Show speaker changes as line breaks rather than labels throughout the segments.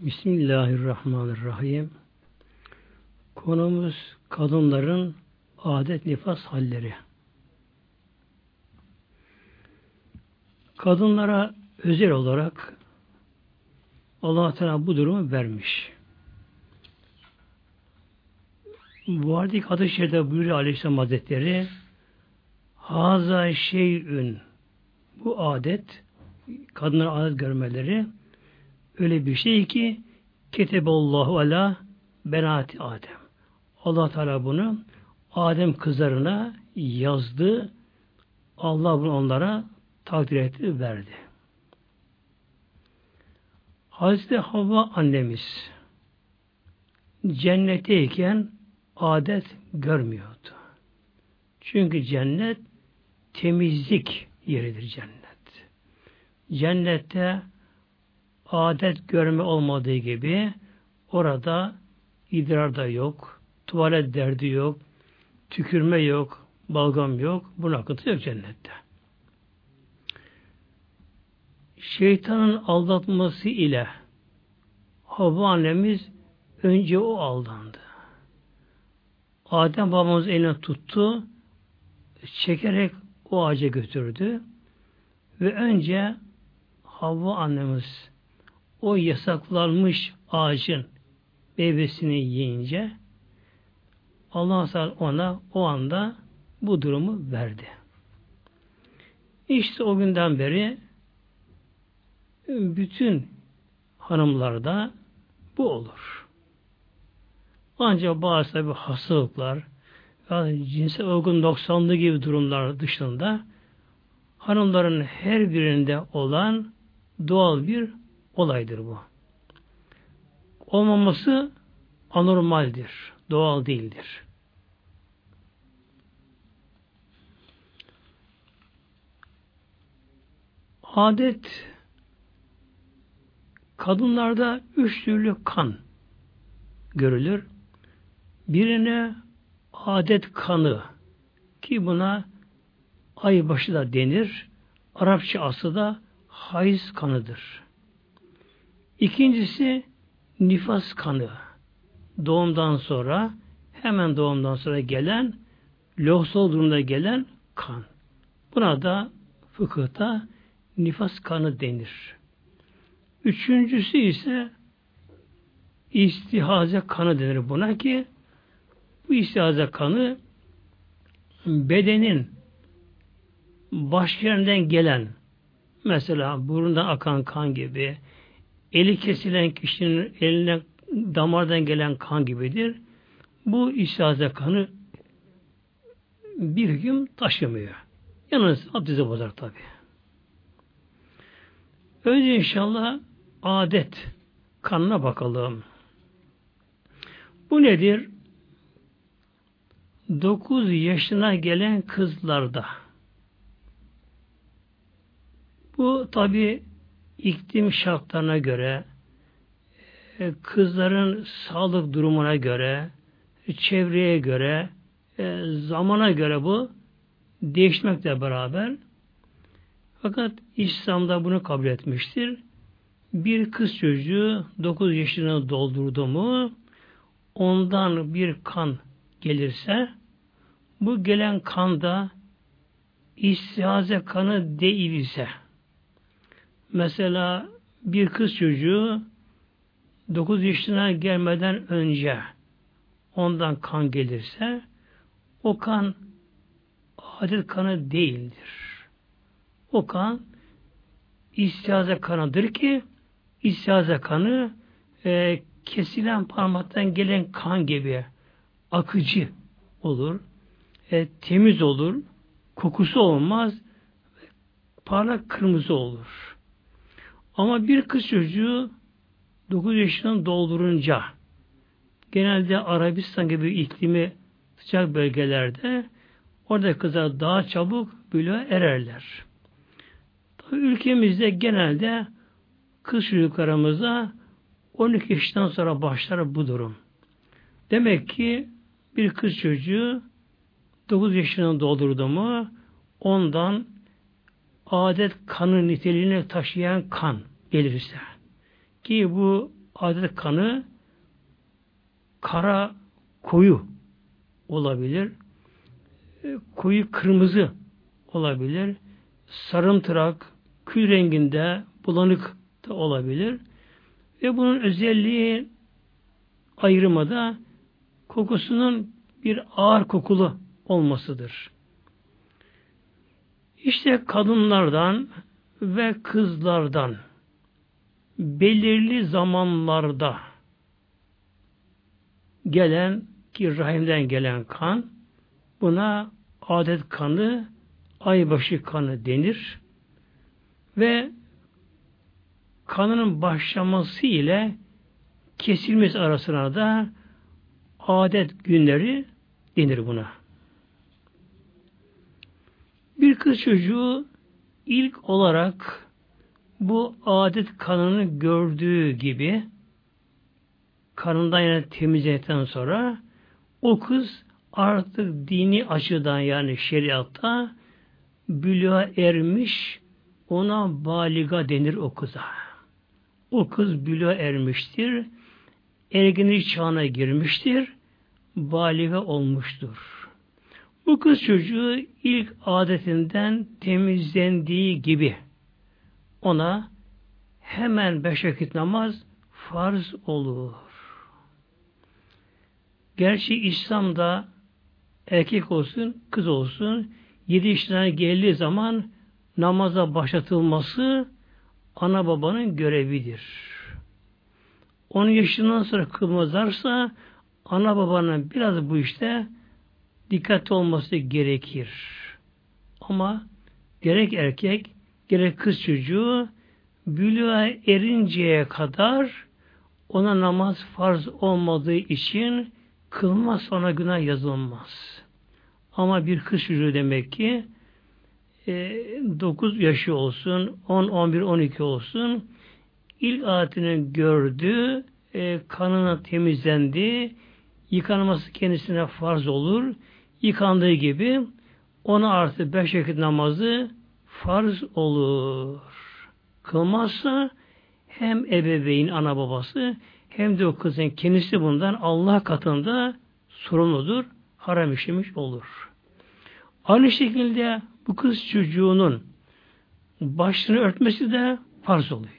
Bismillahirrahmanirrahim. Konumuz kadınların adet nifas halleri. Kadınlara özel olarak Allah Teala bu durumu vermiş. Bu arada hadis-i şerifte buyuruyor Aleyhisselam Hazretleri Haza şeyün bu adet kadınların adet görmeleri öyle bir şey ki Keteballahu ala benati Adem. Allah Teala bunu Adem kızlarına yazdı. Allah bunu onlara takdir etti, verdi. Hazreti Havva annemiz cennetteyken adet görmüyordu. Çünkü cennet temizlik yeridir cennet. Cennette adet görme olmadığı gibi orada idrar da yok, tuvalet derdi yok, tükürme yok, balgam yok, bunun akıntı yok cennette. Şeytanın aldatması ile Havva annemiz önce o aldandı. Adem babamız eline tuttu, çekerek o ağaca götürdü ve önce Havva annemiz o yasaklanmış ağacın meyvesini yiyince Allah ona o anda bu durumu verdi. İşte o günden beri bütün hanımlarda bu olur. Ancak bazı tabi hastalıklar yani cinsel organ noksanlığı gibi durumlar dışında hanımların her birinde olan doğal bir olaydır bu. Olmaması anormaldir. Doğal değildir. Adet kadınlarda üç türlü kan görülür. Birine adet kanı ki buna aybaşı da denir. Arapça aslı da hayız kanıdır. İkincisi nifas kanı. Doğumdan sonra hemen doğumdan sonra gelen lohsol durumda gelen kan. Buna da fıkıhta nifas kanı denir. Üçüncüsü ise istihaze kanı denir buna ki bu istihaze kanı bedenin başka gelen mesela burundan akan kan gibi eli kesilen kişinin eline damardan gelen kan gibidir. Bu istihaze kanı bir hüküm taşımıyor. Yalnız abdesti bozar tabi. Önce inşallah adet kanına bakalım. Bu nedir? 9 yaşına gelen kızlarda bu tabi iklim şartlarına göre e, kızların sağlık durumuna göre çevreye göre e, zamana göre bu değişmekle beraber fakat İslam'da bunu kabul etmiştir. Bir kız çocuğu 9 yaşını doldurdu mu ondan bir kan gelirse bu gelen kan da istihaze kanı değilse mesela bir kız çocuğu 9 yaşına gelmeden önce ondan kan gelirse o kan adet kanı değildir. O kan istihaze kanıdır ki istihaze kanı e, kesilen parmaktan gelen kan gibi akıcı olur, e, temiz olur, kokusu olmaz, parlak kırmızı olur. Ama bir kız çocuğu 9 yaşından doldurunca genelde Arabistan gibi iklimi sıcak bölgelerde orada kızlar daha çabuk böyle ererler. Tabii ülkemizde genelde kız çocuklarımıza 12 yaşından sonra başlar bu durum. Demek ki bir kız çocuğu 9 yaşını doldurdu mu ondan adet kanı niteliğine taşıyan kan gelirse ki bu adet kanı kara koyu olabilir. E, koyu kırmızı olabilir. Sarımtırak, kül renginde bulanık da olabilir. Ve bunun özelliği ayrımada kokusunun bir ağır kokulu olmasıdır. İşte kadınlardan ve kızlardan belirli zamanlarda gelen ki rahimden gelen kan buna adet kanı aybaşı kanı denir ve kanının başlaması ile kesilmesi arasına da adet günleri denir buna. Bir kız çocuğu ilk olarak bu adet kanını gördüğü gibi kanından yani temizledikten sonra o kız artık dini açıdan yani şeriatta bülüğa ermiş ona baliga denir o kıza. O kız bülüğa ermiştir. Ergenlik çağına girmiştir. Baliga olmuştur. Bu kız çocuğu ilk adetinden temizlendiği gibi ona hemen beş vakit namaz farz olur. Gerçi İslam'da erkek olsun, kız olsun yedi yaşına geldiği zaman namaza başlatılması ana babanın görevidir. Onun yaşından sonra kılmazlarsa ana babanın biraz bu işte dikkatli olması gerekir. Ama gerek erkek gerek kız çocuğu bülüğa erinceye kadar ona namaz farz olmadığı için kılmaz ona günah yazılmaz. Ama bir kız çocuğu demek ki e, 9 yaşı olsun, 10, 11, 12 olsun ilk adetini gördü, e, kanına temizlendi, yıkanması kendisine farz olur. Yıkandığı gibi ona artı beş vakit namazı farz olur. Kılmazsa hem ebeveyn, ana babası hem de o kızın kendisi bundan Allah katında sorumludur, haram işlemiş olur. Aynı şekilde bu kız çocuğunun başını örtmesi de farz oluyor.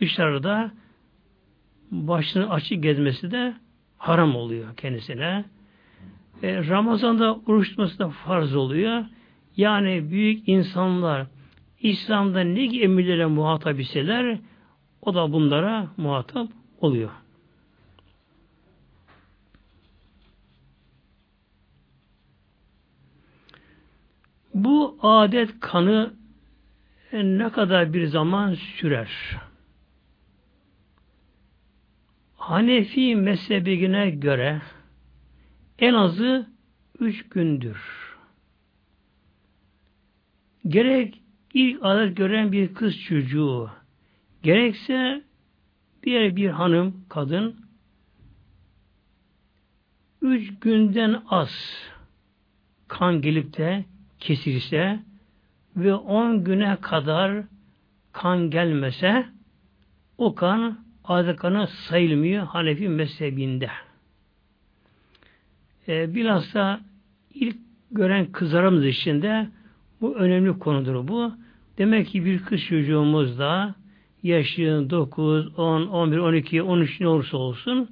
Dışarıda başını açık gezmesi de haram oluyor kendisine. E, Ramazan'da oruç tutması da farz oluyor. Yani büyük insanlar İslam'da ne emirlere muhatap iseler o da bunlara muhatap oluyor. Bu adet kanı ne kadar bir zaman sürer? Hanefi mezhebine göre en azı üç gündür. Gerek ilk adet gören bir kız çocuğu, gerekse diğer bir hanım, kadın, üç günden az kan gelip de kesilse ve on güne kadar kan gelmese o kan adet kanı sayılmıyor Hanefi mezhebinde. E, bilhassa ilk gören kızlarımız için de bu önemli konudur bu. Demek ki bir kız çocuğumuz da yaşı 9, 10, 11, 12, 13 ne olursa olsun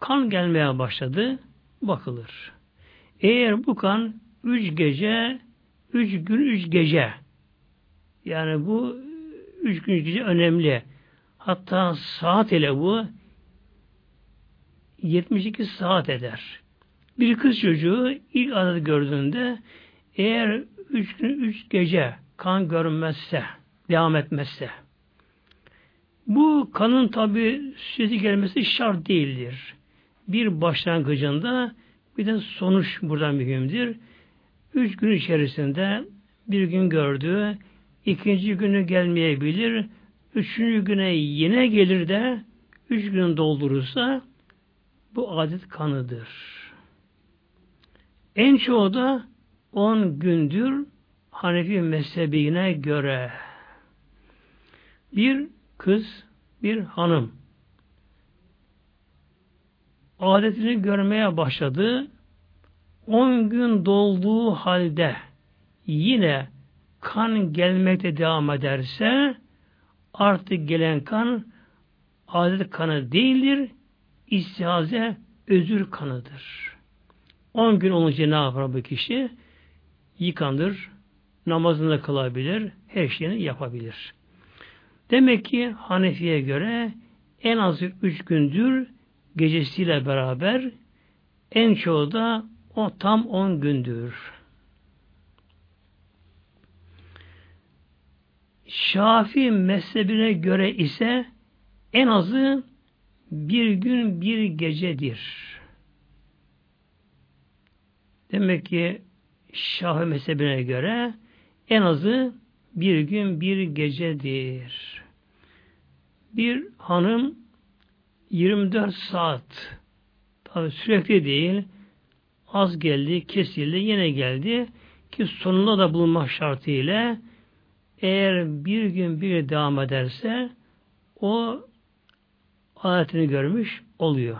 kan gelmeye başladı. Bakılır. Eğer bu kan 3 gece, 3 gün, 3 gece yani bu 3 gün, 3 gece önemli. Hatta saat ile bu 72 saat eder. Bir kız çocuğu ilk adet gördüğünde eğer üç gün üç gece kan görünmezse, devam etmezse bu kanın tabi süresi gelmesi şart değildir. Bir başlangıcında bir de sonuç buradan mühimdir. Üç gün içerisinde bir gün gördü, ikinci günü gelmeyebilir, üçüncü güne yine gelir de üç gün doldurursa bu adet kanıdır. En çoğu da on gündür Hanefi mezhebine göre bir kız bir hanım adetini görmeye başladı. 10 gün dolduğu halde yine kan gelmekte devam ederse artık gelen kan adet kanı değildir, istihaze özür kanıdır. 10 gün olunca ne yapar bu kişi? Yıkanır, namazını da kılabilir, her şeyini yapabilir. Demek ki Hanefi'ye göre en az 3 gündür gecesiyle beraber en çoğu da o tam 10 gündür. Şafi mezhebine göre ise en azı bir gün bir gecedir. Demek ki Şafi mezhebine göre en azı bir gün bir gecedir. Bir hanım 24 saat tabi sürekli değil az geldi, kesildi, yine geldi ki sonunda da bulunmak şartıyla eğer bir gün bir devam ederse o adetini görmüş oluyor.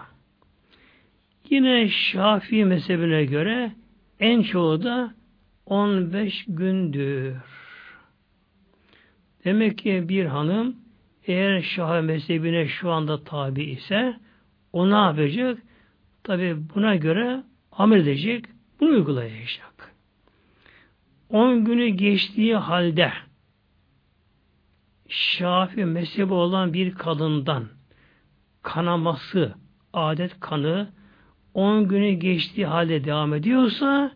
Yine Şafii mezhebine göre en çoğu da 15 gündür. Demek ki bir hanım eğer Şafii mezhebine şu anda tabi ise o ne yapacak? Tabi buna göre amel edecek, bunu uygulayacak. 10 günü geçtiği halde Şafi mezhebi olan bir kadından kanaması, adet kanı 10 günü geçtiği halde devam ediyorsa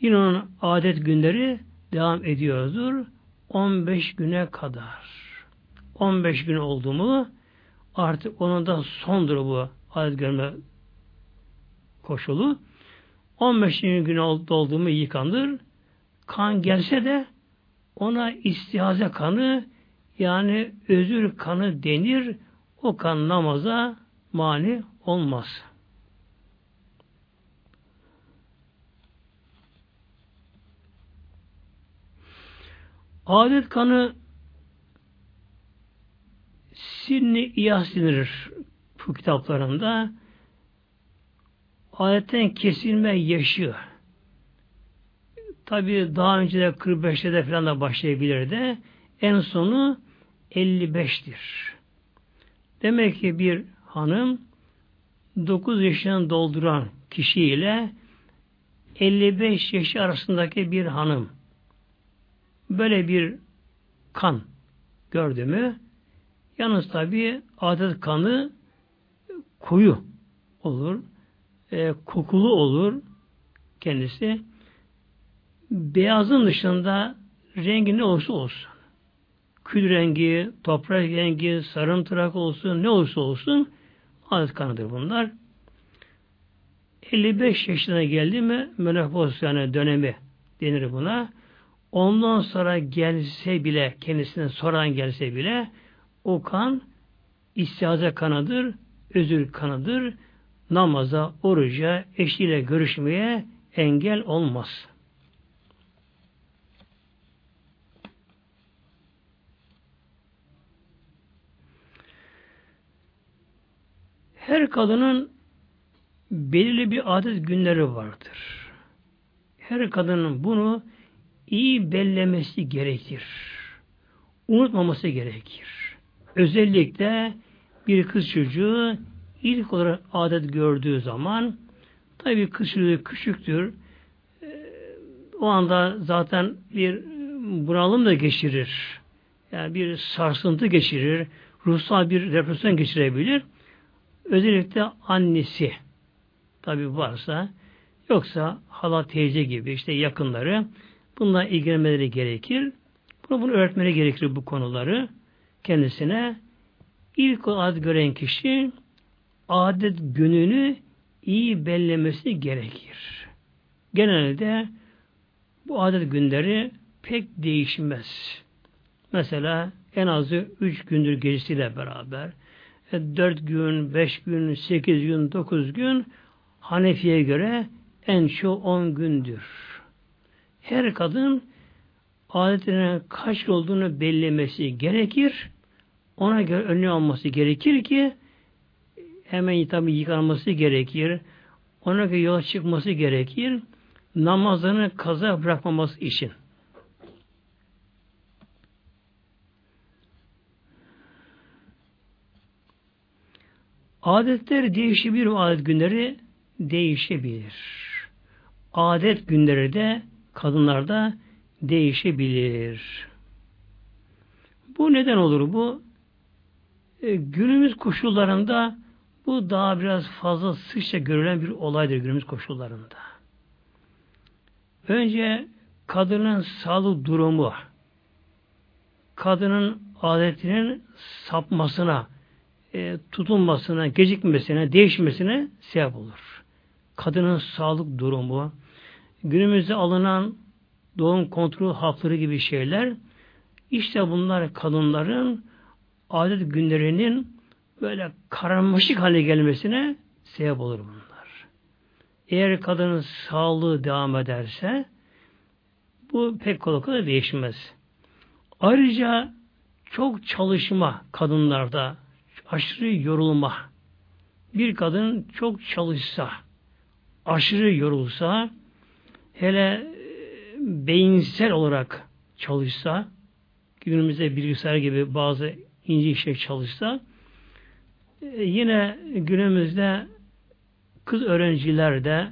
yine onun adet günleri devam ediyordur 15 güne kadar. 15 gün oldu mu artık onun da sondur bu adet görme koşulu. 15. gün oldu mu yıkanır. Kan gelse de ona istihaze kanı yani özür kanı denir. O kan namaza mani olmaz. Adet kanı sinni iyas denilir bu kitaplarında. Adetten kesilme yaşı. Tabi daha önce de 45'te de falan da başlayabilir de en sonu 55'tir. Demek ki bir hanım 9 yaşını dolduran kişiyle 55 yaş arasındaki bir hanım böyle bir kan gördü mü yalnız tabi adet kanı koyu olur e, kokulu olur kendisi beyazın dışında rengi ne olursa olsun kül rengi, toprak rengi, sarımtırak olsun, ne olursa olsun adet kanıdır bunlar. 55 yaşına geldi mi menopoz yani dönemi denir buna. Ondan sonra gelse bile, kendisine soran gelse bile o kan istiaze kanıdır, özür kanıdır. Namaza, oruca, eşiyle görüşmeye engel olmaz. Her kadının belirli bir adet günleri vardır. Her kadının bunu iyi bellemesi gerekir. Unutmaması gerekir. Özellikle bir kız çocuğu ilk olarak adet gördüğü zaman tabi kız çocuğu küçüktür. Ee, o anda zaten bir bunalım da geçirir. Yani bir sarsıntı geçirir. Ruhsal bir depresyon geçirebilir. Özellikle annesi tabi varsa yoksa hala teyze gibi işte yakınları bununla ilgilenmeleri gerekir. Bunu, bunu öğretmeleri gerekir bu konuları kendisine. ilk adet gören kişi adet gününü iyi bellemesi gerekir. Genelde bu adet günleri pek değişmez. Mesela en azı üç gündür gecesiyle beraber e, dört gün, beş gün, sekiz gün, dokuz gün Hanefi'ye göre en çok on gündür. Her kadın adetine kaç olduğunu bellemesi gerekir. ona göre önlem alması gerekir ki hemen tabi yıkanması gerekir. Ona göre yola çıkması gerekir. Namazını kaza bırakmaması için. Adetler değişebilir, adet günleri değişebilir. Adet günleri de kadınlarda değişebilir. Bu neden olur bu? E, günümüz koşullarında bu daha biraz fazla sıkça görülen bir olaydır günümüz koşullarında. Önce kadının sağlık durumu, kadının adetinin sapmasına, e, tutulmasına, gecikmesine, değişmesine sebep olur. Kadının sağlık durumu, günümüzde alınan doğum kontrol hapları gibi şeyler, işte bunlar kadınların adet günlerinin böyle karmaşık hale gelmesine sebep olur bunlar. Eğer kadının sağlığı devam ederse bu pek kolay kolay değişmez. Ayrıca çok çalışma kadınlarda aşırı yorulma. Bir kadın çok çalışsa, aşırı yorulsa, hele e, beyinsel olarak çalışsa, günümüzde bilgisayar gibi bazı ince işe çalışsa, e, yine günümüzde kız öğrenciler de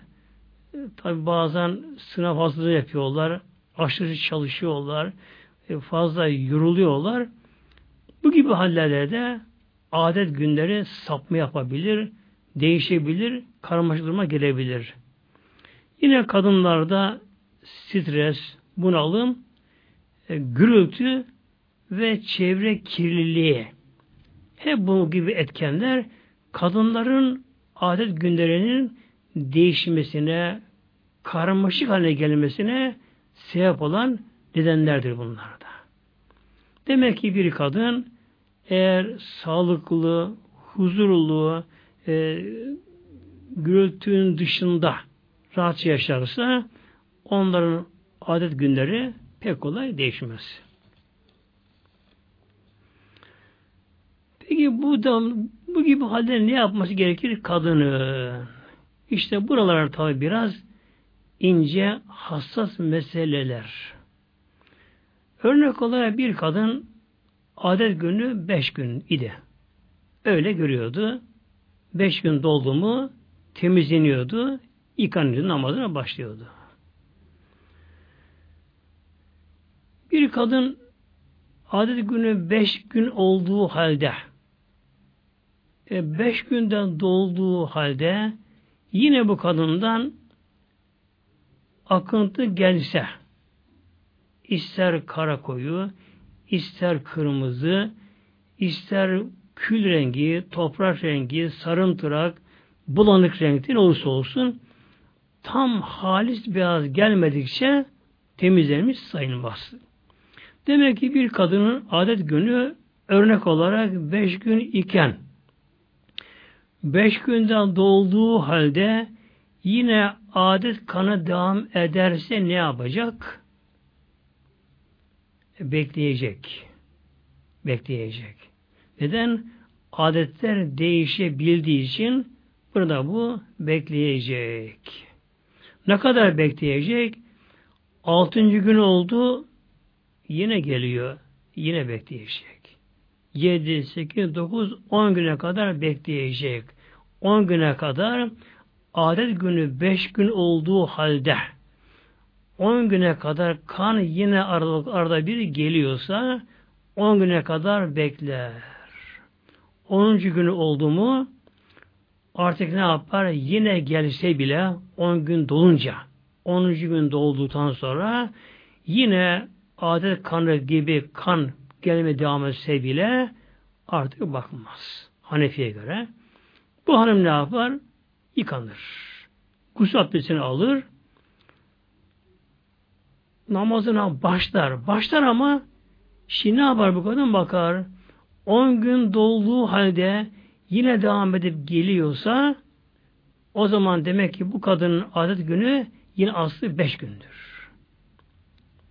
e, tabi bazen sınav hazırlığı yapıyorlar, aşırı çalışıyorlar, fazla yoruluyorlar. Bu gibi hallerde de adet günleri sapma yapabilir, değişebilir, karmaşık duruma gelebilir. Yine kadınlarda stres, bunalım, e, gürültü ve çevre kirliliği hep bu gibi etkenler kadınların adet günlerinin değişmesine, karmaşık haline gelmesine sebep olan nedenlerdir bunlarda. Demek ki bir kadın eğer sağlıklı, huzurlu, e, gürültünün dışında rahatça yaşarsa onların adet günleri pek kolay değişmez. Peki bu da bu gibi halde ne yapması gerekir kadını? İşte buralar tabi biraz ince, hassas meseleler. Örnek olarak bir kadın adet günü beş gün idi. Öyle görüyordu. Beş gün doldu mu temizleniyordu, yıkanıyordu, namazına başlıyordu. Bir kadın adet günü beş gün olduğu halde e, beş günden dolduğu halde yine bu kadından akıntı gelse ister kara koyu, ister kırmızı, ister kül rengi, toprak rengi, sarımtırak, bulanık renkte olursa olsun tam halis beyaz gelmedikçe temizlenmiş sayılmaz. Demek ki bir kadının adet günü örnek olarak beş gün iken beş günden dolduğu halde yine adet kanı devam ederse ne yapacak? bekleyecek. Bekleyecek. Neden? Adetler değişebildiği için burada bu bekleyecek. Ne kadar bekleyecek? Altıncı gün oldu yine geliyor. Yine bekleyecek. Yedi, sekiz, dokuz, on güne kadar bekleyecek. On güne kadar adet günü beş gün olduğu halde 10 güne kadar kan yine arada, arada bir geliyorsa 10 güne kadar bekler. 10. günü oldu mu artık ne yapar? Yine gelse bile 10 gün dolunca 10. gün dolduktan sonra yine adet kanı gibi kan gelme devam etse bile artık bakmaz. Hanefi'ye göre. Bu hanım ne yapar? Yıkanır. Gusül abdestini alır namazına başlar. Başlar ama şimdi ne yapar bu kadın? Bakar. 10 gün dolduğu halde yine devam edip geliyorsa o zaman demek ki bu kadının adet günü yine aslı 5 gündür.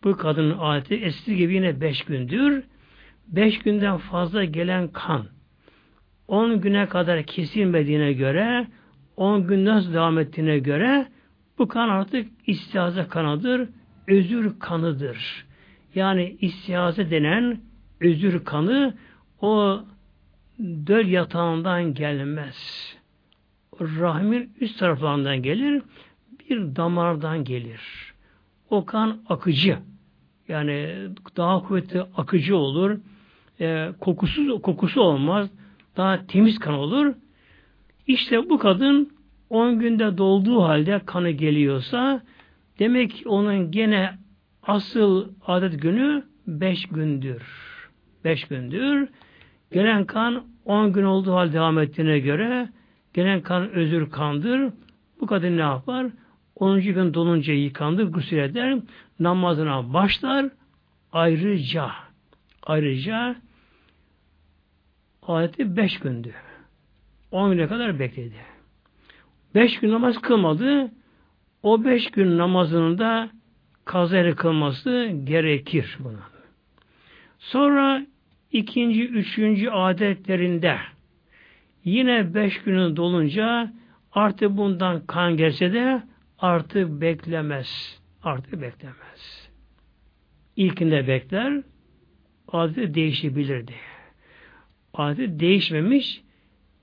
Bu kadının adeti eski gibi yine 5 gündür. beş günden fazla gelen kan 10 güne kadar kesilmediğine göre 10 gün nasıl devam ettiğine göre bu kan artık istihaze kanıdır, özür kanıdır. Yani istihaze denen özür kanı o döl yatağından gelmez. Rahmin üst taraflarından gelir, bir damardan gelir. O kan akıcı. Yani daha kuvvetli akıcı olur. E, kokusuz kokusu olmaz. Daha temiz kan olur. İşte bu kadın 10 günde dolduğu halde kanı geliyorsa demek ki onun gene asıl adet günü 5 gündür. 5 gündür. Gelen kan 10 gün olduğu halde devam ettiğine göre gelen kan özür kandır. Bu kadın ne yapar? 10. gün dolunca yıkandı, gusül eder, namazına başlar, ayrıca ayrıca adeti 5 gündü. 10 güne kadar bekledi. 5 gün namaz kılmadı. O 5 gün namazının da kazayla kılması gerekir buna. Sonra ikinci, üçüncü adetlerinde yine beş günün dolunca artık bundan kan gelse de artık beklemez. Artık beklemez. İlkinde bekler, adeti değişebilirdi. Adeti değişmemiş,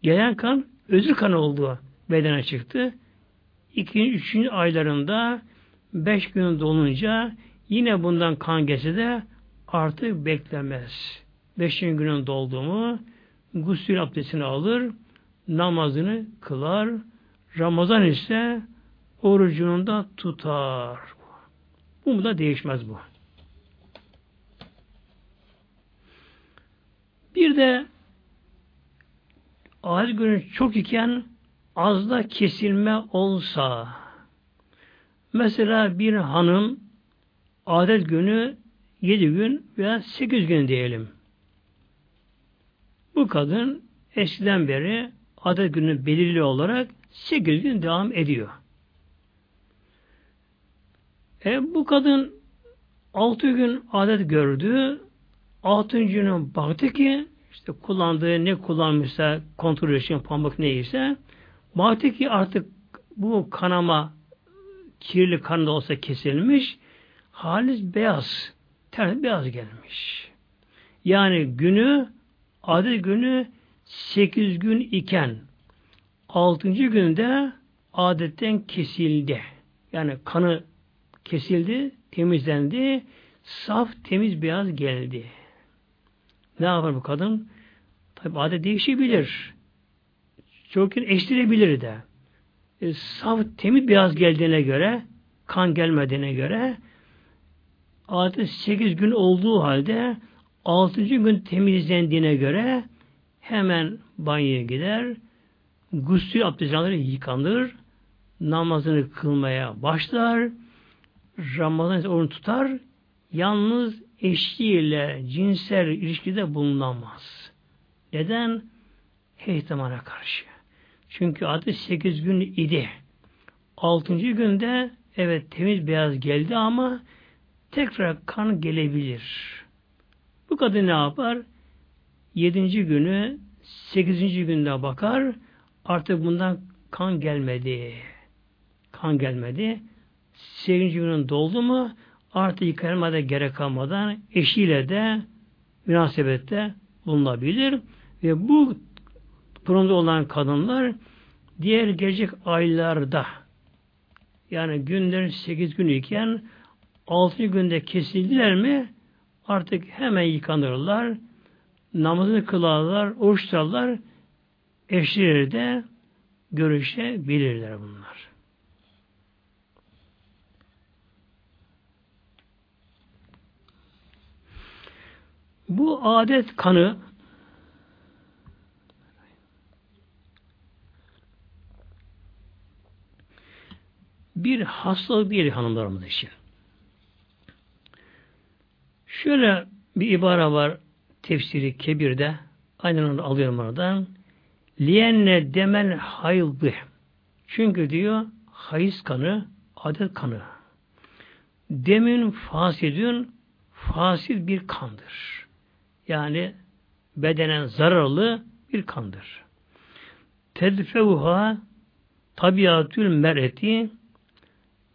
gelen kan özür kanı oldu bedene çıktı. İkinci, üçüncü aylarında beş gün dolunca yine bundan kan gelse de artık beklemez. Beşinci günün dolduğumu gusül abdestini alır, namazını kılar, Ramazan ise orucunu da tutar. Bu da değişmez bu. Bir de adet günü çok iken az da kesilme olsa mesela bir hanım adet günü yedi gün veya sekiz gün diyelim. Bu kadın eskiden beri adet günü belirli olarak sekiz gün devam ediyor. E, bu kadın altı gün adet gördü. Altıncı günün baktı ki işte kullandığı ne kullanmışsa kontrol için pamuk neyse baktı ki artık bu kanama kirli kan da olsa kesilmiş halis beyaz ter beyaz gelmiş. Yani günü adet günü sekiz gün iken altıncı günde adetten kesildi. Yani kanı kesildi, temizlendi, saf, temiz beyaz geldi. Ne yapar bu kadın? Tabi adet değişebilir. Çok gün eştirebilir de. E, saf, temiz beyaz geldiğine göre, kan gelmediğine göre adet 8 gün olduğu halde 6. gün temizlendiğine göre hemen banyoya gider, gusül abdestleri yıkanır, namazını kılmaya başlar, Ramazan oruç tutar, yalnız eşliğiyle cinsel ilişkide bulunamaz. Neden? Heytemana karşı. Çünkü adı sekiz gün idi. Altıncı günde evet temiz beyaz geldi ama tekrar kan gelebilir. Bu kadın ne yapar? Yedinci günü sekizinci günde bakar artık bundan kan gelmedi. Kan gelmedi. Sekizinci günün doldu mu artık yıkanmada gerek kalmadan eşiyle de münasebette bulunabilir ve bu durumda olan kadınlar diğer gelecek aylarda yani günler sekiz gün iken altı günde kesildiler mi artık hemen yıkanırlar namazını kılarlar, oruç tutarlar eşleri de görüşebilirler bunlar. Bu adet kanı bir hastalık değil hanımlarımız için. Şöyle bir ibara var tefsiri kebirde aynen onu alıyorum oradan. Liyenne demel hayıldı. Çünkü diyor hayız kanı adet kanı. Demin fasidün fasid bir kandır. Yani bedenen zararlı bir kandır. Tedfevuha tabiatül mereti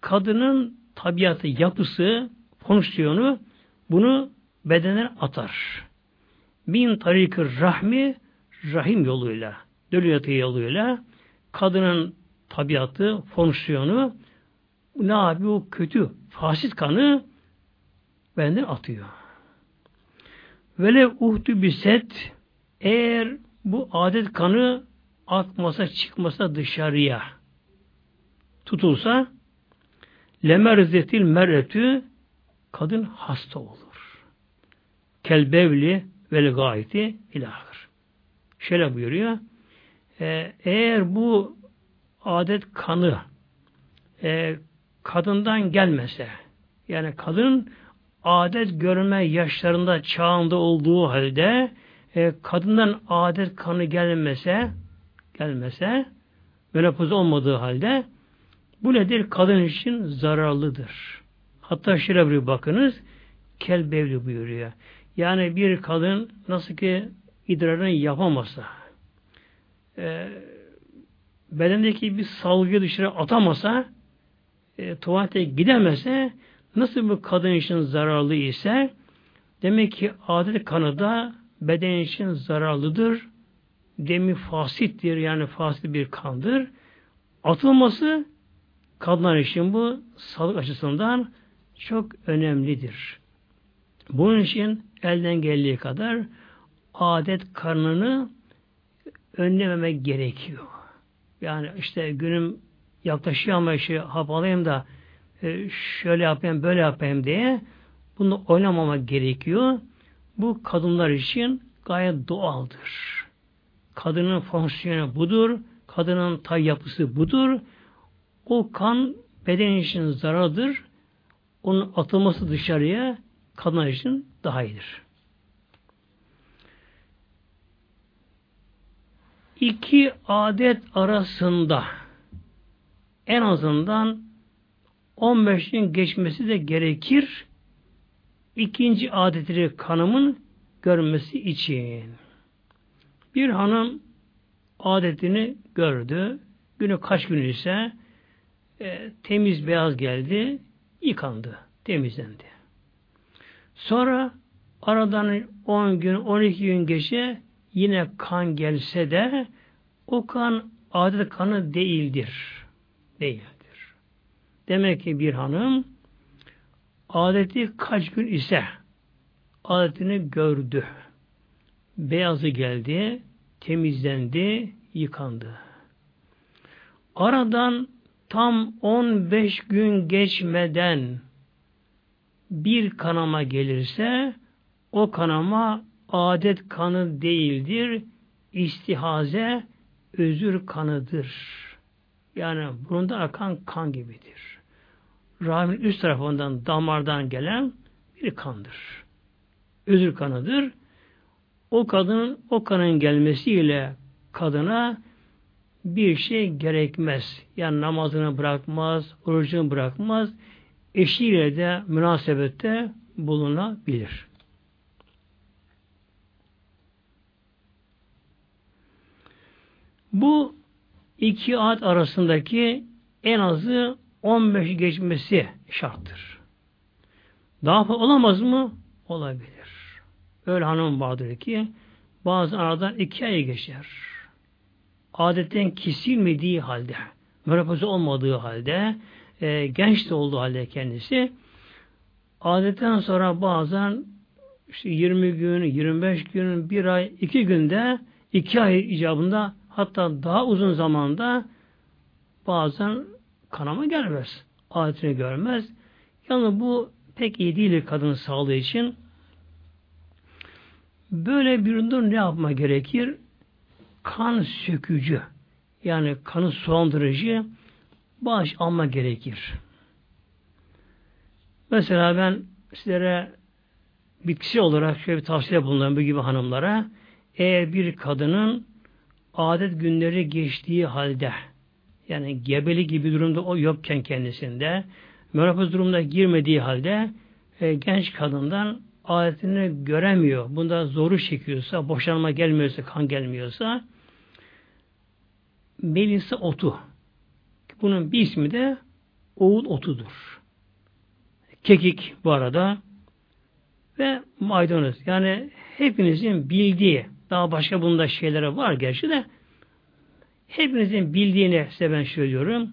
kadının tabiatı, yapısı, fonksiyonu bunu bedenen atar. Bin tarikı rahmi rahim yoluyla, dölüyatı yoluyla kadının tabiatı, fonksiyonu ne yapıyor? O kötü, fasit kanı benden atıyor. Vele uhtu biset eğer bu adet kanı akmasa çıkmasa dışarıya tutulsa lemerzetil meretü kadın hasta olur. Kelbevli vel gayeti ilahır. Şöyle buyuruyor. E, eğer bu adet kanı e, kadından gelmese yani kadın adet görme yaşlarında çağında olduğu halde e, kadından adet kanı gelmese gelmese menopoz olmadığı halde bu nedir? Kadın için zararlıdır. Hatta şöyle bir bakınız kel bevli buyuruyor. Yani bir kadın nasıl ki idrarını yapamasa e, bedendeki bir salgıyı dışarı atamasa e, tuvalete gidemese nasıl bir kadın için zararlı ise demek ki adet kanı da beden için zararlıdır. Demi fasittir yani fasit bir kandır. Atılması kadınlar için bu sağlık açısından çok önemlidir. Bunun için elden geldiği kadar adet karnını önlememek gerekiyor. Yani işte günüm yaklaşıyor ama işte hap alayım da e, şöyle yapayım böyle yapayım diye bunu oynamamak gerekiyor. Bu kadınlar için gayet doğaldır. Kadının fonksiyonu budur. Kadının tay yapısı budur. O kan beden için zarardır. Onun atılması dışarıya kadınlar için daha iyidir. İki adet arasında en azından 15 gün geçmesi de gerekir. İkinci adetleri kanımın görmesi için. Bir hanım adetini gördü. Günü kaç gün ise e, temiz beyaz geldi, yıkandı, temizlendi. Sonra aradan 10 gün, 12 gün geçe yine kan gelse de o kan adet kanı değildir. Değildir. Demek ki bir hanım adeti kaç gün ise adetini gördü. Beyazı geldi, temizlendi, yıkandı. Aradan tam 15 gün geçmeden bir kanama gelirse o kanama adet kanı değildir. İstihaze özür kanıdır. Yani burunda akan kan gibidir. Rahmin üst tarafından damardan gelen bir kandır. Özür kanıdır. O kadının o kanın gelmesiyle kadına bir şey gerekmez. Yani namazını bırakmaz, orucunu bırakmaz. Eşiyle de münasebette bulunabilir. Bu iki ad arasındaki en azı 15 geçmesi şarttır. Daha fazla olamaz mı? Olabilir. Öyle hanım vardır ki bazı aradan iki ay geçer. Adetten kesilmediği halde, merapozu olmadığı halde, e, genç de olduğu halde kendisi, adetten sonra bazen işte 20 gün, 25 gün, bir ay, iki günde, iki ay icabında hatta daha uzun zamanda bazen kanama gelmez. Adetini görmez. Yani bu pek iyi değil kadın sağlığı için. Böyle bir durumda ne yapma gerekir? Kan sökücü yani kanı sulandırıcı bağış alma gerekir. Mesela ben sizlere bitkisi olarak şöyle bir tavsiye bulunan bu gibi hanımlara eğer bir kadının adet günleri geçtiği halde yani gebeli gibi durumda o yokken kendisinde menopoz durumuna girmediği halde e, genç kadından adetini göremiyor, bunda zoru çekiyorsa, boşanma gelmiyorsa, kan gelmiyorsa melisa otu. Bunun bir ismi de oğul otudur. Kekik bu arada ve maydanoz. Yani hepinizin bildiği, daha başka bunda şeylere var gerçi de hepinizin bildiğini size ben söylüyorum.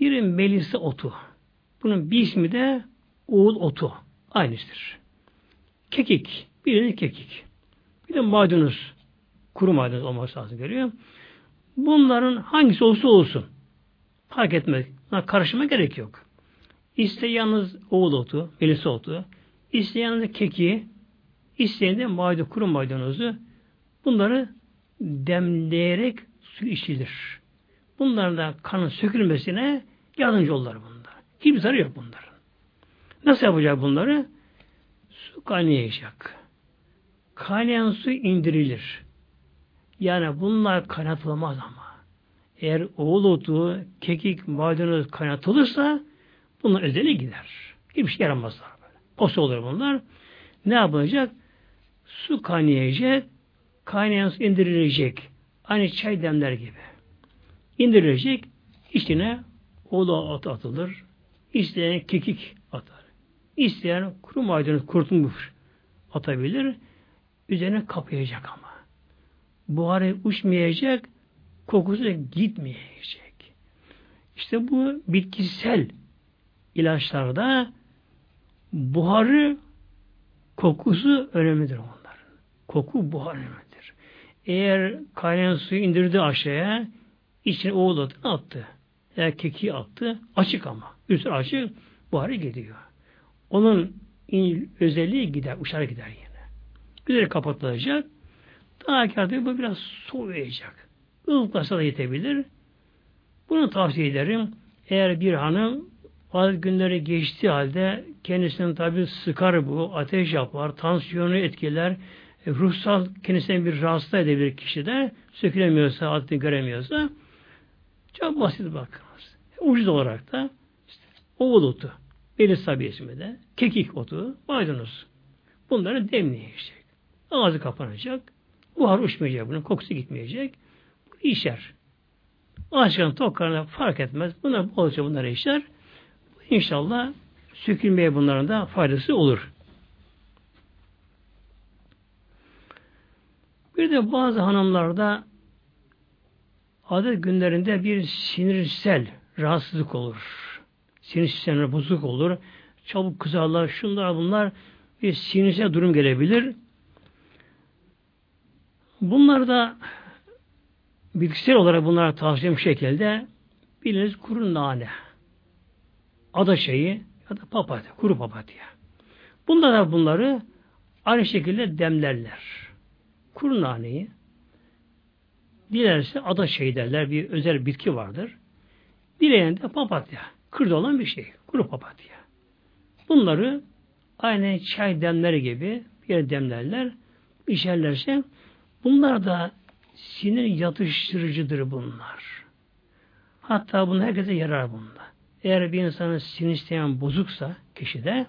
Biri melisa otu. Bunun bir ismi de oğul otu. Aynıdır. Kekik. Birinin kekik. Bir de maydanoz. Kuru maydanoz olması lazım görüyor. Bunların hangisi olursa olsun. Fark etmez. Karışıma gerek yok. İste yalnız oğul otu, melisa otu, isteyen de keki, isteyen de maydanoz, kuru maydanozu bunları demleyerek su içilir. Bunların da kanın sökülmesine yardımcı olurlar bunlar. Hiçbir zararı yok bunların. Nasıl yapacak bunları? Su kaynayacak. Kaynayan su indirilir. Yani bunlar kaynatılmaz ama. Eğer oğul otu, kekik, maydanoz kaynatılırsa bunlar özeli gider. Hiçbir şey yaramazlar böyle. Posa olur bunlar. Ne yapılacak? Su kaynayacak, kaynayan su indirilecek. Aynı çay demler gibi. İndirilecek, içine oğlu at atılır. İsteyen kekik atar. İsteyen kuru maydanoz kurtulmuş atabilir. Üzerine kapayacak ama. Buharı uçmayacak, kokusu gitmeyecek. İşte bu bitkisel ilaçlarda buharı kokusu önemlidir onların. Koku buhar önemlidir. Eğer kaynayan suyu indirdi aşağıya içine oğul attı. Eğer keki attı açık ama. Üstü açık buharı gidiyor. Onun özelliği gider, uçar gider yine. Güzel kapatılacak. Daha kârda bu biraz soğuyacak. Ilıklasa da yetebilir. Bunu tavsiye ederim. Eğer bir hanım bazı günleri geçtiği halde kendisini tabi sıkar bu, ateş yapar, tansiyonu etkiler, e, ruhsal kendisine bir rahatsız edebilir kişi de sökülemiyorsa, adını göremiyorsa çok basit bakınız. Ucuz olarak da işte, oğul otu, beli sabiyesinde de, kekik otu, maydanoz. Bunları demleyecek. Ağzı kapanacak. Buhar uçmayacak bunun, kokusu gitmeyecek. İşer. Açkan tok karnına fark etmez. Bunlar bolca bunları işler. İnşallah sökülmeye bunların da faydası olur. Bir de bazı hanımlarda adet günlerinde bir sinirsel rahatsızlık olur. Sinir sistemleri bozuk olur. Çabuk kızarlar, şunlar bunlar bir sinirsel durum gelebilir. Bunlar da bilgisayar olarak bunlara tavsiye şekilde biliniz kuru nane ada şeyi ya da papatya, kuru papatya. Bunlar da bunları aynı şekilde demlerler. Kuru naneyi dilerse ada şey derler. Bir özel bitki vardır. Dileyen de papatya. Kırda olan bir şey. Kuru papatya. Bunları aynı çay demleri gibi bir demlerler. içerlerse bunlar da sinir yatıştırıcıdır bunlar. Hatta bunlar herkese yarar bunlar. Eğer bir insanın sinir sistemi bozuksa kişide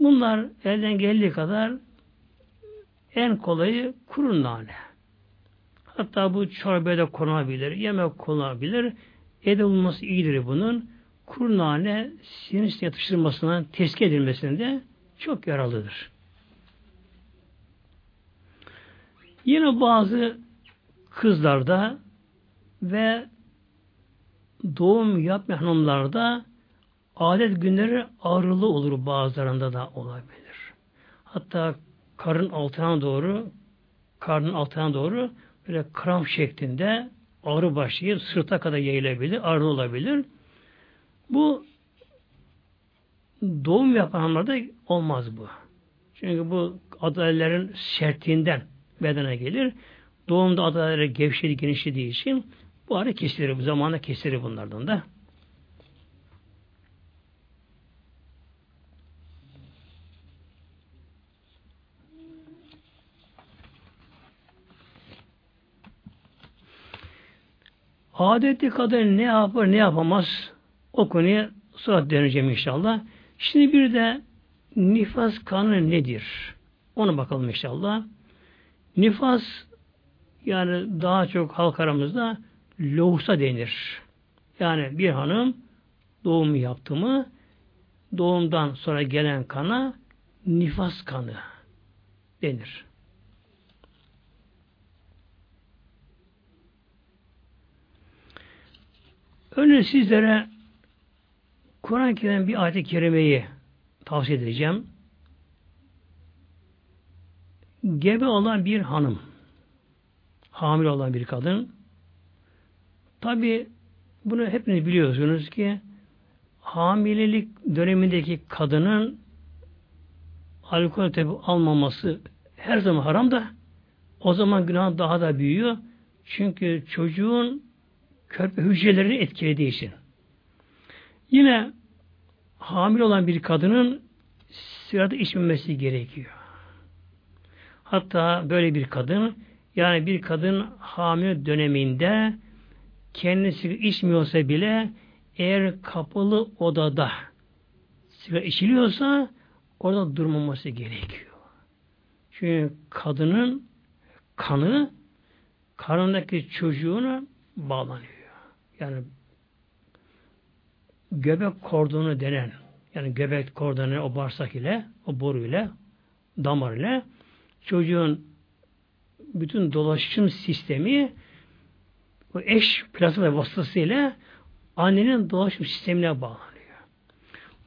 bunlar elden geldiği kadar en kolayı kuru nane. Hatta bu çorbaya konabilir, yemek konabilir. Evde bulunması iyidir bunun. Kuru nane sinir yatıştırmasına, tezki edilmesinde çok yaralıdır. Yine bazı kızlarda ve doğum yapmayan hanımlarda adet günleri ağrılı olur bazılarında da olabilir. Hatta karın altına doğru karnın altına doğru böyle kram şeklinde ağrı başlayıp sırta kadar yayılabilir, ağrı olabilir. Bu doğum yapan hanımlarda olmaz bu. Çünkü bu adalelerin sertliğinden bedene gelir. Doğumda adaları gevşedi, genişlediği için bu ara kesilir, bu zamanda kesilir bunlardan da. Adeti kadar ne yapar ne yapamaz o konuya sonra döneceğim inşallah. Şimdi bir de nifas kanı nedir? Onu bakalım inşallah. Nifas yani daha çok halk aramızda lohusa denir. Yani bir hanım doğum yaptı mı doğumdan sonra gelen kana nifas kanı denir. Önce sizlere Kur'an-ı Kerim bir ayet-i kerimeyi tavsiye edeceğim. Gebe olan bir hanım, hamile olan bir kadın, tabi bunu hepiniz biliyorsunuz ki hamilelik dönemindeki kadının alkol tabi almaması her zaman haram da o zaman günah daha da büyüyor. Çünkü çocuğun körpe hücrelerini etkilediği için. Yine hamile olan bir kadının sigara içmemesi gerekiyor. Hatta böyle bir kadın yani bir kadın hamile döneminde kendisi içmiyorsa bile eğer kapalı odada sigara içiliyorsa orada durmaması gerekiyor. Çünkü kadının kanı karnındaki çocuğuna bağlanıyor. Yani göbek kordonu denen yani göbek kordonu o bağırsak ile o boru ile damar ile çocuğun bütün dolaşım sistemi o eş plasma vasıtasıyla annenin dolaşım sistemine bağlanıyor.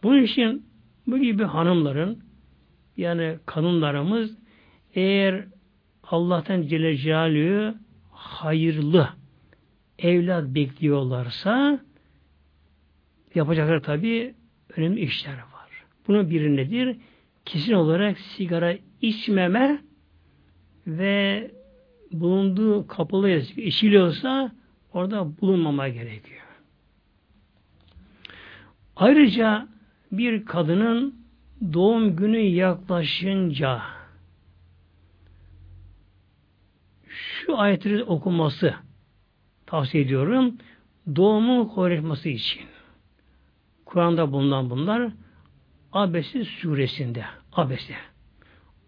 Bunun için bu gibi hanımların yani kadınlarımız eğer Allah'tan Celle Celaluhu hayırlı evlat bekliyorlarsa yapacakları tabi önemli işler var. Bunun biri nedir? Kesin olarak sigara içmeme ve bulunduğu kapalı içiliyorsa orada bulunmama gerekiyor. Ayrıca bir kadının doğum günü yaklaşınca şu ayetleri okunması tavsiye ediyorum. Doğumun kolaylaşması için. Kur'an'da bulunan bunlar Abese suresinde. Abese.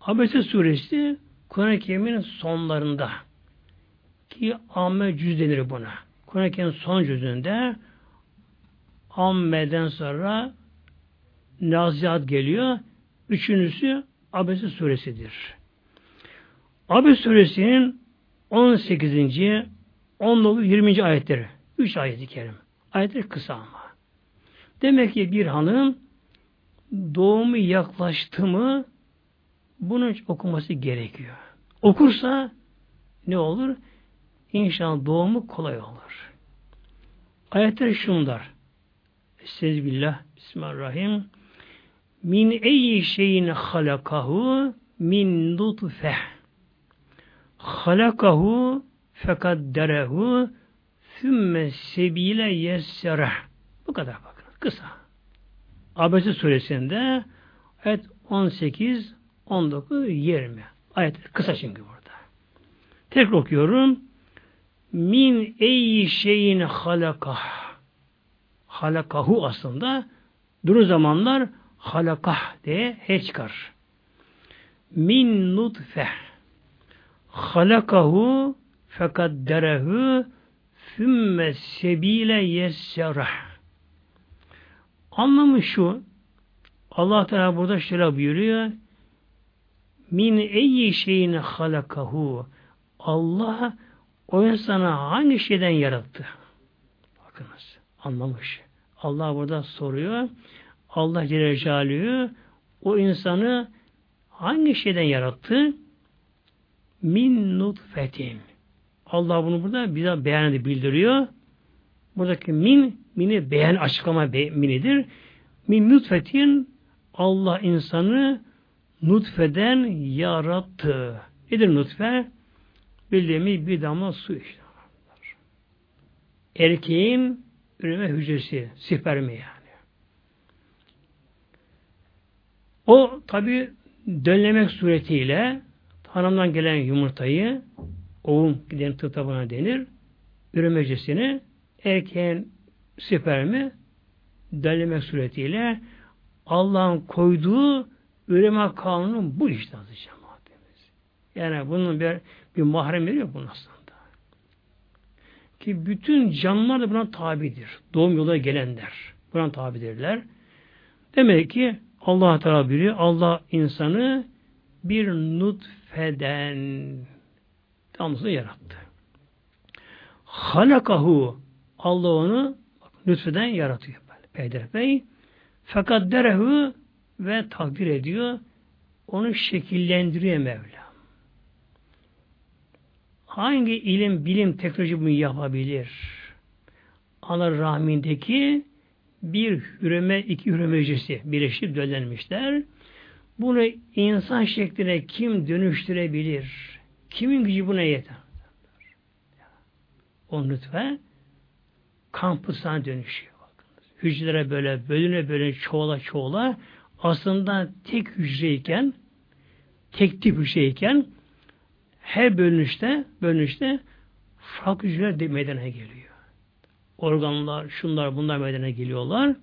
Abese suresi Kur'an-ı Kerim'in sonlarında ki amme cüz denir buna. Kur'an-ı Kerim'in son cüzünde ammeden sonra nazihat geliyor. Üçüncüsü Abese suresidir. Abese suresinin 18. 19, 20. ayetleri. Üç ayeti kerim. Ayetler kısa ama. Demek ki bir hanım doğumu yaklaştı mı bunu okuması gerekiyor. Okursa ne olur? İnşallah doğumu kolay olur. Ayetler şunlar. Estağfirullah. Bismillahirrahmanirrahim. Min eyyi şeyin halakahu min nutfeh. Halakahu fekadderehu sümme sebile yessere. Bu kadar bakın. Kısa. Abese suresinde ayet 18, 19, 20. Ayet kısa çünkü burada. Tekrar okuyorum. Min eyyi şeyin halakah. Halakahu aslında duru zamanlar halakah diye he çıkar. Min nutfe halakahu fekadderehu sümme sebile yessereh. Anlamı şu, Allah Teala burada şöyle buyuruyor, min eyyi şeyin halakahu. Allah o insana hangi şeyden yarattı? Bakınız, anlamış. Allah burada soruyor. Allah Celle o insanı hangi şeyden yarattı? Min nutfetin. Allah bunu burada bize beyan edip bildiriyor. Buradaki min, mini beyan açıklama minidir. Min nutfetin Allah insanı nutfeden yarattı. Nedir nutfe? Bildiğimiz bir damla su işte. Erkeğin üreme hücresi, spermi yani. O tabi dönlemek suretiyle hanımdan gelen yumurtayı oğum giden tıtabına denir. Üreme hücresini erkeğin spermi döllemek suretiyle Allah'ın koyduğu üreme kanunu bu işte aziz cemaatimiz. Yani bunun bir, bir mahremleri yok bunun aslında. Ki bütün canlılar da buna tabidir. Doğum yoluna gelenler. Buna tabidirler. Demek ki Allah Teala biri Allah insanı bir nutfeden damlasını yarattı. Halakahu Allah onu nutfeden yaratıyor. Peyderpey. Fakat derehu ve takdir ediyor. Onu şekillendiriyor Mevla. Hangi ilim, bilim, teknoloji bunu yapabilir? Ana rahmindeki bir hüreme, iki hüreme hücresi birleşip döllenmişler. Bunu insan şekline kim dönüştürebilir? Kimin gücü buna yeter? O nutfe kampüsüne dönüşüyor. Bakınız. Hücrelere böyle bölüne bölüne çoğula çoğula aslında tek hücreyken tek tip hücreyken her bölünüşte bölünüşte farklı hücreler de meydana geliyor. Organlar, şunlar, bunlar meydana geliyorlar.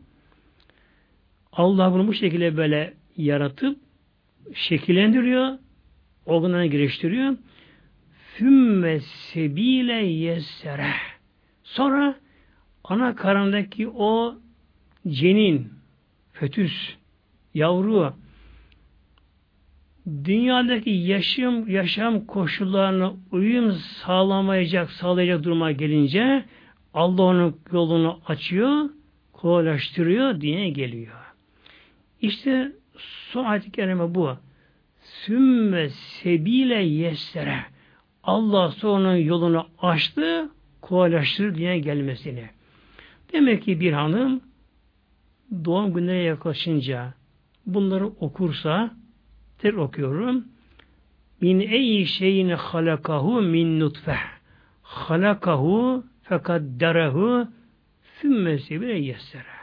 Allah bunu bu şekilde böyle yaratıp şekillendiriyor, organlarına giriştiriyor. Fümme sebile yessere. Sonra ana karnındaki o cenin, fetüs, yavru dünyadaki yaşam yaşam koşullarına uyum sağlamayacak, sağlayacak duruma gelince Allah onun yolunu açıyor, kolaylaştırıyor, diye geliyor. İşte son ayet-i kerime bu. Sümme sebile yessere. Allah sonra yolunu açtı, kolaylaştırır diye gelmesini. Demek ki bir hanım doğum gününe yaklaşınca bunları okursa ter okuyorum. Min ey şeyin halakahu min nutfe. Halakahu fekadderehu sümme sebile yessere.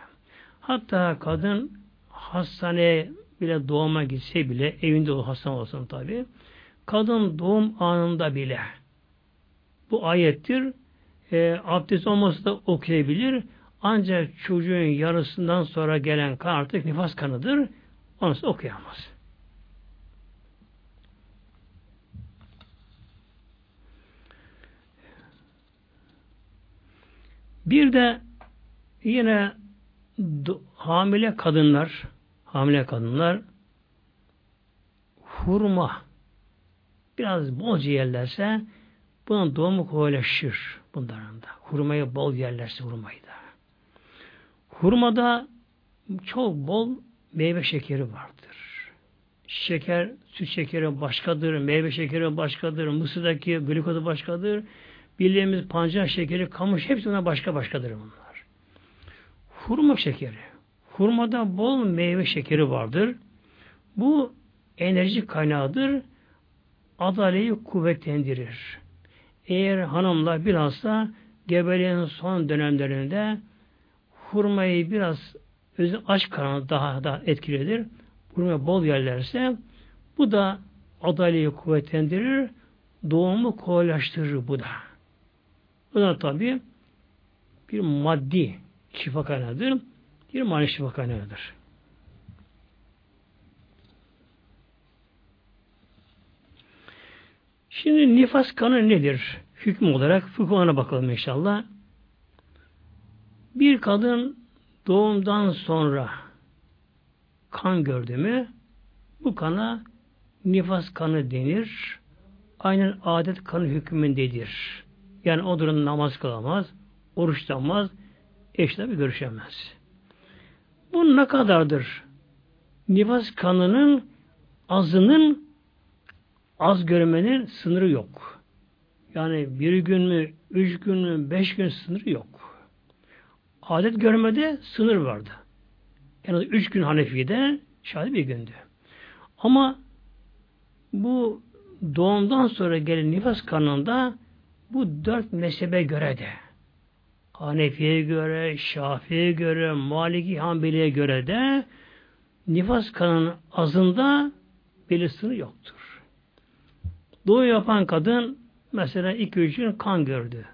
Hatta kadın hastaneye bile doğuma gitse bile evinde o hastane olsun tabi. Kadın doğum anında bile bu ayettir. E, abdest olması da okuyabilir. Ancak çocuğun yarısından sonra gelen kan artık nifas kanıdır. Onu okuyamaz. Bir de yine hamile kadınlar hamile kadınlar hurma biraz bol yerlerse bunun doğumu kolaylaşır bunların da. Hurmayı bol yerlerse hurmayı da. Hurmada çok bol meyve şekeri vardır. Şeker, süt şekeri başkadır, meyve şekeri başkadır, mısırdaki glikozu başkadır. Bildiğimiz pancar şekeri, kamış hepsi ona başka başkadır bunlar. Hurma şekeri. Hurmada bol meyve şekeri vardır. Bu enerji kaynağıdır. Adaleyi kuvvetlendirir. Eğer hanımlar bilhassa gebeliğin son dönemlerinde hurmayı biraz özü aç karnı daha da etkilidir. Hurma bol yerlerse bu da adaleyi kuvvetlendirir, doğumu kolaylaştırır bu da. Bu da tabi bir maddi şifa kaynağıdır. Bir manevi şifa kaynağıdır. Şimdi nifas kanı nedir? Hüküm olarak fıkhına bakalım inşallah. Bir kadın doğumdan sonra kan gördü mü bu kana nifas kanı denir. Aynen adet kanı hükmündedir. Yani o durum namaz kılamaz, oruç tutamaz, eşle bir görüşemez. Bu ne kadardır? Nifas kanının azının az görmenin sınırı yok. Yani bir gün mü, üç gün mü, beş gün sınırı yok. Adet görmede sınır vardı. En az üç gün Hanefi'de şahit bir gündü. Ama bu doğumdan sonra gelen nifas kanında bu dört mezhebe göre de Hanefi'ye göre, Şafi'ye göre, Maliki Hanbeli'ye göre de nifas kanının azında belli yoktur. Doğum yapan kadın mesela iki üç gün kan gördü.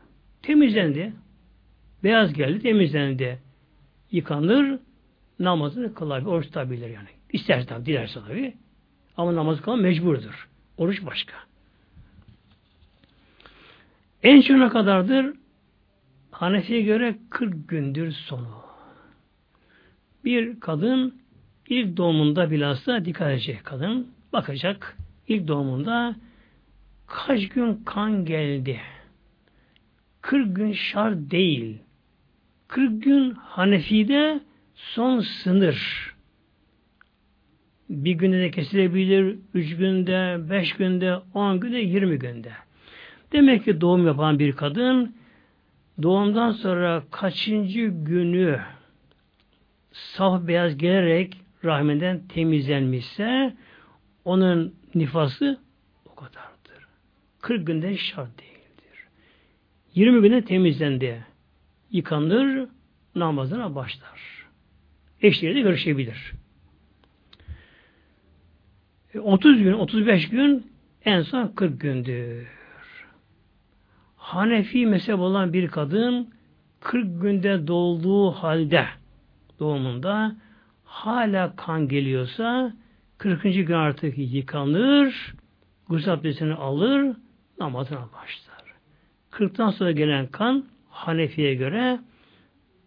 Temizlendi. Beyaz geldi, temizlendi. Yıkanır, namazını kılar, oruç tutabilir yani. İsterse tabi, dilerse tabi. Ama namaz kılan mecburdur. Oruç başka. En ne kadardır? Hanefi'ye göre 40 gündür sonu. Bir kadın ilk doğumunda bilhassa dikkat edecek kadın. Bakacak. ilk doğumunda kaç gün kan geldi? 40 gün şart değil. 40 gün Hanefi'de son sınır. Bir günde de kesilebilir, üç günde, beş günde, on günde, yirmi günde. Demek ki doğum yapan bir kadın doğumdan sonra kaçıncı günü saf beyaz gelerek rahminden temizlenmişse onun nifası o kadardır. 40 günde şart değildir. 20 günde temizlendi. Yıkanır, namazına başlar. Eşleriyle görüşebilir. 30 e, gün, 35 gün en son 40 gündür. Hanefi mezhep olan bir kadın 40 günde dolduğu halde doğumunda hala kan geliyorsa 40. gün artık yıkanır, gusül abdestini alır, namazına başlar. 40'tan sonra gelen kan Hanefi'ye göre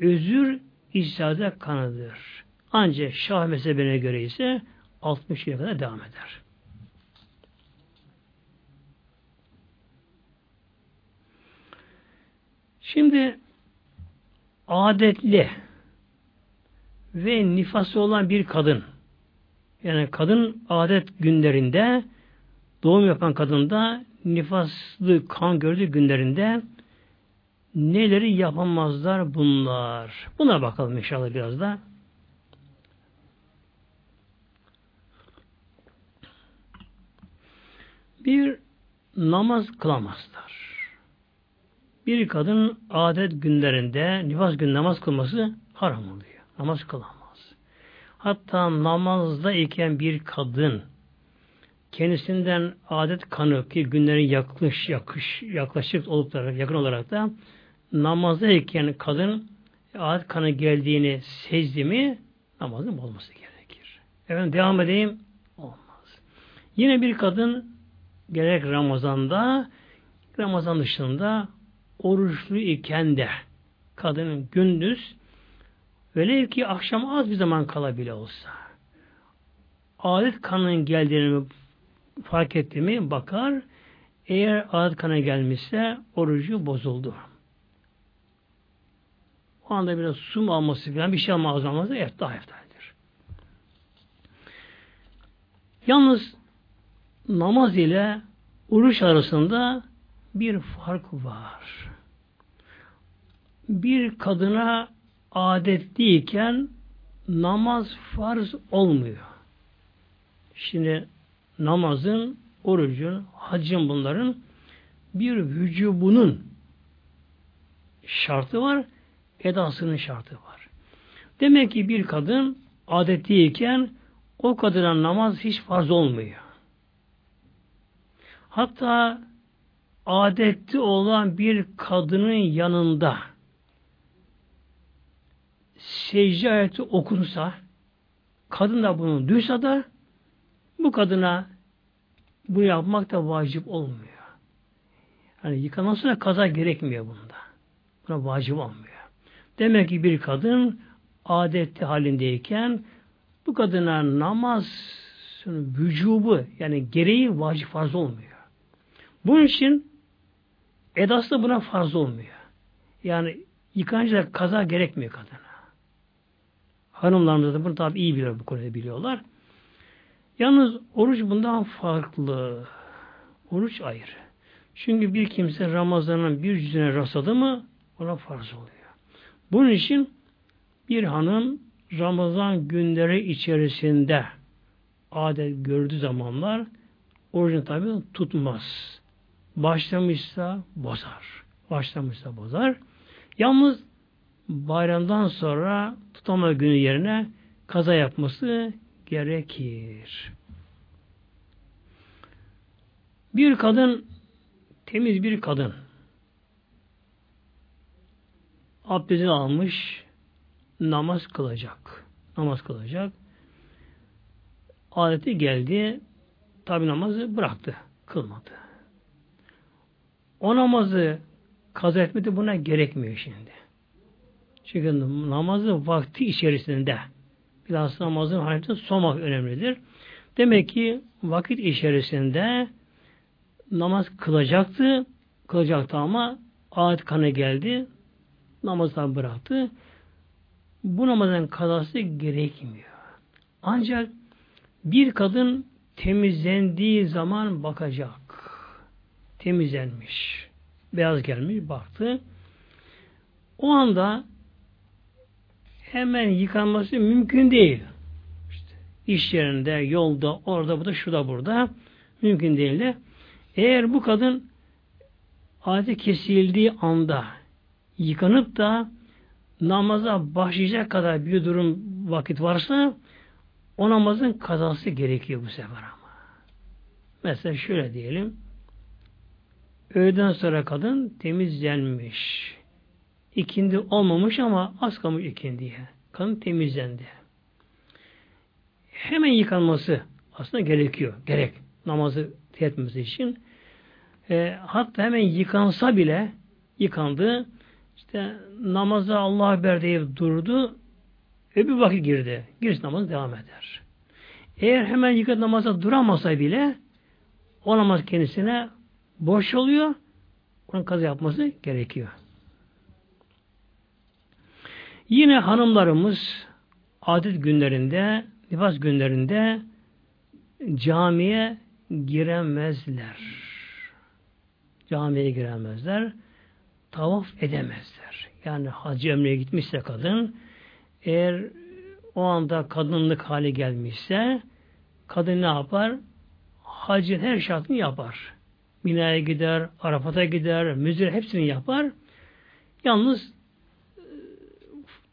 özür icade kanıdır. Ancak Şah mezhebine göre ise 60 güne kadar devam eder. Şimdi adetli ve nifası olan bir kadın yani kadın adet günlerinde doğum yapan kadında nifaslı kan gördüğü günlerinde neleri yapamazlar bunlar? Buna bakalım inşallah biraz da. Bir namaz kılamazlar. Bir kadın adet günlerinde nifas gün namaz kılması haram oluyor. Namaz kılamaz. Hatta namazda iken bir kadın kendisinden adet kanı ki günlerin yakış, yakış, yaklaşık olup da yakın olarak da namazda iken kadın adet kanı geldiğini sezdi mi namazın olması gerekir. Efendim devam edeyim. Olmaz. Yine bir kadın gerek Ramazan'da Ramazan dışında oruçlu iken de kadının gündüz Velev ki akşam az bir zaman kala bile olsa adet kanının geldiğini fark etti mi bakar eğer adet kanı gelmişse orucu bozuldu. O anda biraz su mu alması falan bir şey alma alması evet daha eftaldir. Yalnız namaz ile oruç arasında bir fark var. Bir kadına adetliyken namaz farz olmuyor. Şimdi namazın, orucun, hacın bunların bir vücubunun şartı var, edasının şartı var. Demek ki bir kadın adetliyken o kadına namaz hiç farz olmuyor. Hatta adetli olan bir kadının yanında secde ayeti okunsa, kadın da bunu duysa da bu kadına bu yapmak da vacip olmuyor. Yani yıkanan sonra kaza gerekmiyor bunda. Buna vacip olmuyor. Demek ki bir kadın adetli halindeyken bu kadına namaz vücubu yani gereği vacip farz olmuyor. Bunun için edası da buna farz olmuyor. Yani yıkanınca kaza gerekmiyor kadına. Hanımlarımız da bunu tabi iyi biliyor bu konuda biliyorlar. Yalnız oruç bundan farklı. Oruç ayrı. Çünkü bir kimse Ramazan'ın bir yüzüne rastladı mı ona farz oluyor. Bunun için bir hanım Ramazan günleri içerisinde adet gördüğü zamanlar orucunu tabi tutmaz. Başlamışsa bozar. Başlamışsa bozar. Yalnız bayramdan sonra tutama günü yerine kaza yapması gerekir. Bir kadın temiz bir kadın abdestini almış namaz kılacak. Namaz kılacak. adeti geldi. Tabi namazı bıraktı. Kılmadı. O namazı kaza etmedi buna gerekmiyor şimdi. Çünkü namazı vakti içerisinde biraz namazın hareketi sonmak önemlidir. Demek ki vakit içerisinde namaz kılacaktı. Kılacaktı ama adet kanı geldi. Namazdan bıraktı. Bu namazın kazası gerekmiyor. Ancak bir kadın temizlendiği zaman bakacak. Temizlenmiş. Beyaz gelmiş, baktı. O anda hemen yıkanması mümkün değil. İşte iş yerinde, yolda, orada, burada, şurada, burada mümkün değil de eğer bu kadın adeti kesildiği anda yıkanıp da namaza başlayacak kadar bir durum vakit varsa o namazın kazası gerekiyor bu sefer ama. Mesela şöyle diyelim. Öğleden sonra kadın temizlenmiş. İkindi olmamış ama az kalmış ikindiye. Kadın temizlendi. Hemen yıkanması aslında gerekiyor. Gerek. Namazı etmesi için. E, hatta hemen yıkansa bile yıkandı. İşte namaza Allah haber deyip durdu. Öbür vakit girdi. Giriş namazı devam eder. Eğer hemen yıkat namaza duramasa bile o namaz kendisine boş oluyor. Onun kaza yapması gerekiyor. Yine hanımlarımız adet günlerinde, nifas günlerinde camiye giremezler. Camiye giremezler. Tavaf edemezler. Yani hacı ömreye gitmişse kadın eğer o anda kadınlık hali gelmişse kadın ne yapar? Hacın her şartını yapar. Mina'ya gider, Arafat'a gider, müzir hepsini yapar. Yalnız e,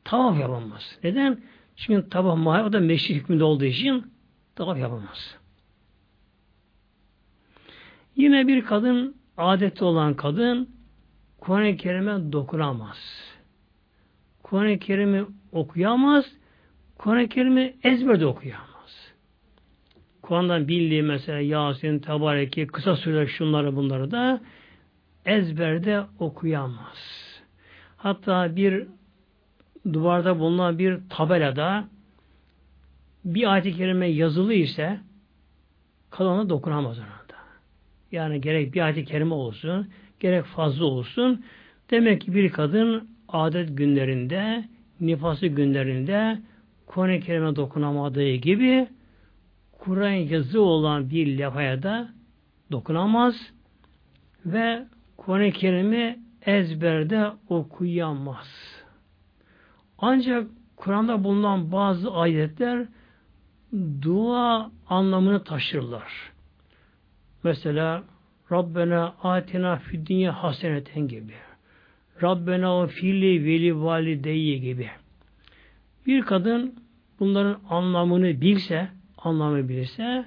tavaf yapamaz. Neden? Çünkü tavaf mahal o da meşri hükmünde olduğu için tavaf yapamaz. Yine bir kadın, adeti olan kadın Kur'an-ı Kerim'e dokunamaz. Kur'an-ı Kerim'i okuyamaz, Kur'an-ı Kerim'i ezberde okuyamaz. Kur'an'dan bildiği mesela Yasin, Tabareki, kısa süre şunları bunları da ezberde okuyamaz. Hatta bir duvarda bulunan bir tabelada bir ayet-i kerime yazılı ise kalana dokunamaz ona da. Yani gerek bir ayet-i kerime olsun, gerek fazla olsun. Demek ki bir kadın adet günlerinde, nifası günlerinde Kur'an-ı Kerim'e dokunamadığı gibi Kur'an yazı olan bir levhaya da dokunamaz ve Kur'an-ı Kerim'i ezberde okuyamaz. Ancak Kur'an'da bulunan bazı ayetler dua anlamını taşırlar. Mesela Rabbena atina fid dünya haseneten gibi. Rabbena fili veli valideyye gibi. Bir kadın bunların anlamını bilse, anlamı bilirse,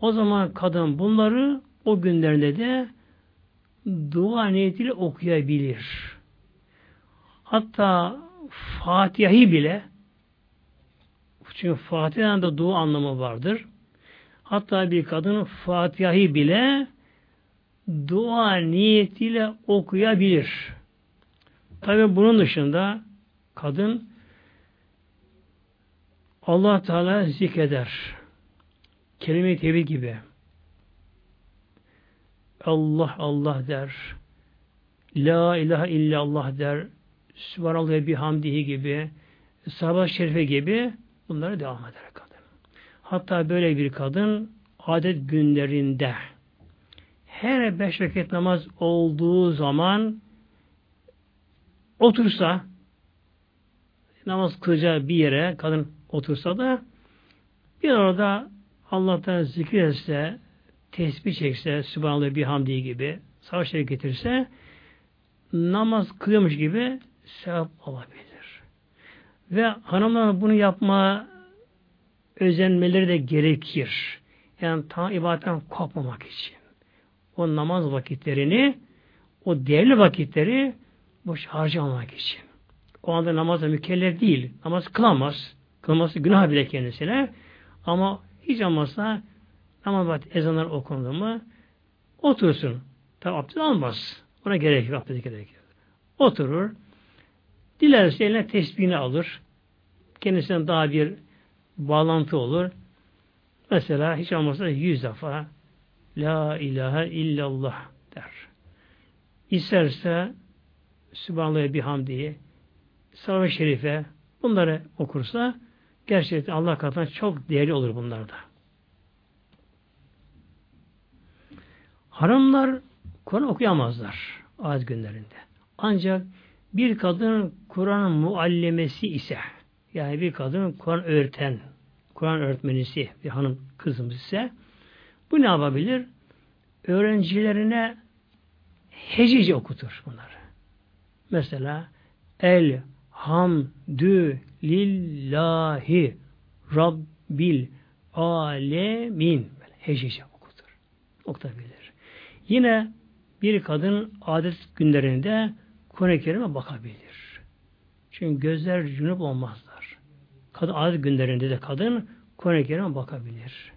o zaman kadın bunları o günlerinde de dua niyetiyle okuyabilir. Hatta Fatiha'yı bile çünkü Fatiha'nın da dua anlamı vardır. Hatta bir kadın Fatiha'yı bile dua niyetiyle okuyabilir. Tabi bunun dışında kadın Allah Teala zikreder. Kelime-i tevhid gibi. Allah Allah der. La ilahe illallah der. Sübhanallah ve bihamdihi gibi. Sahabat şerife gibi bunları devam eder kadın. Hatta böyle bir kadın adet günlerinde her beş vakit namaz olduğu zaman otursa namaz kılacağı bir yere kadın otursa da bir orada Allah'tan zikir etse, tesbih çekse, Sübhanallah bir hamdi gibi, savaş getirse, namaz kılıyormuş gibi sevap alabilir. Ve hanımlar bunu yapma özenmeleri de gerekir. Yani tam ibadetten kopmamak için. O namaz vakitlerini, o değerli vakitleri boş harcamamak için. O anda namazla mükellef değil. Namaz kılamaz. Kılması günah bile kendisine. Ama hiç olmazsa namaz vakti ezanlar okundu mu otursun. Tabi abdest almaz. Ona gerek yok. Abdest gerek yok. Oturur. Dilerse eline tesbihini alır. Kendisinden daha bir bağlantı olur. Mesela hiç olmazsa yüz defa La ilahe illallah der. İsterse Sübhanallah bihamdihi Salavat-ı Şerife bunları okursa gerçekten Allah katında çok değerli olur bunlarda. Hanımlar Kur'an okuyamazlar az günlerinde. Ancak bir kadın Kur'an muallemesi ise yani bir kadın Kur'an öğreten, Kur'an öğretmenisi bir hanım kızımız ise bu ne yapabilir? Öğrencilerine hecece okutur bunları. Mesela el hamdü lillahi rabbil alemin hecece okutur. Okutabilir. Yine bir kadın adet günlerinde Kur'an-ı Kerim'e bakabilir. Çünkü gözler cünüp olmazlar. Kadın adet günlerinde de kadın Kur'an-ı Kerim'e bakabilir.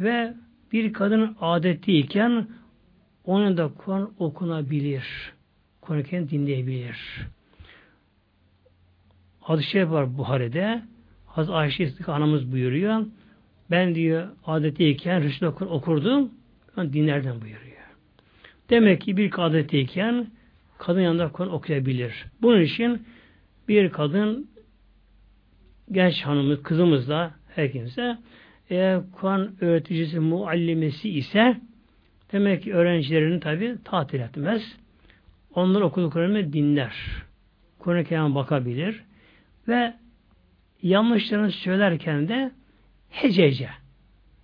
Ve bir kadın adetliyken onun da Kur'an okunabilir. Kerim dinleyebilir. Hadis-i Şerif var Buhari'de. Hazreti Ayşe anamız buyuruyor. Ben diyor adetliyken Resul okur, okurdum. Ben dinlerden buyuruyor. Demek ki bir adetliyken kadın yanında Kur'an okuyabilir. Bunun için bir kadın genç hanımız, kızımız da her kimse eğer Kur'an öğreticisi, muallimesi ise demek ki öğrencilerini tabi tatil etmez. Onlar okuduklarını dinler. Kur'an-ı Kerim'e bakabilir ve yanlışlarını söylerken de hecece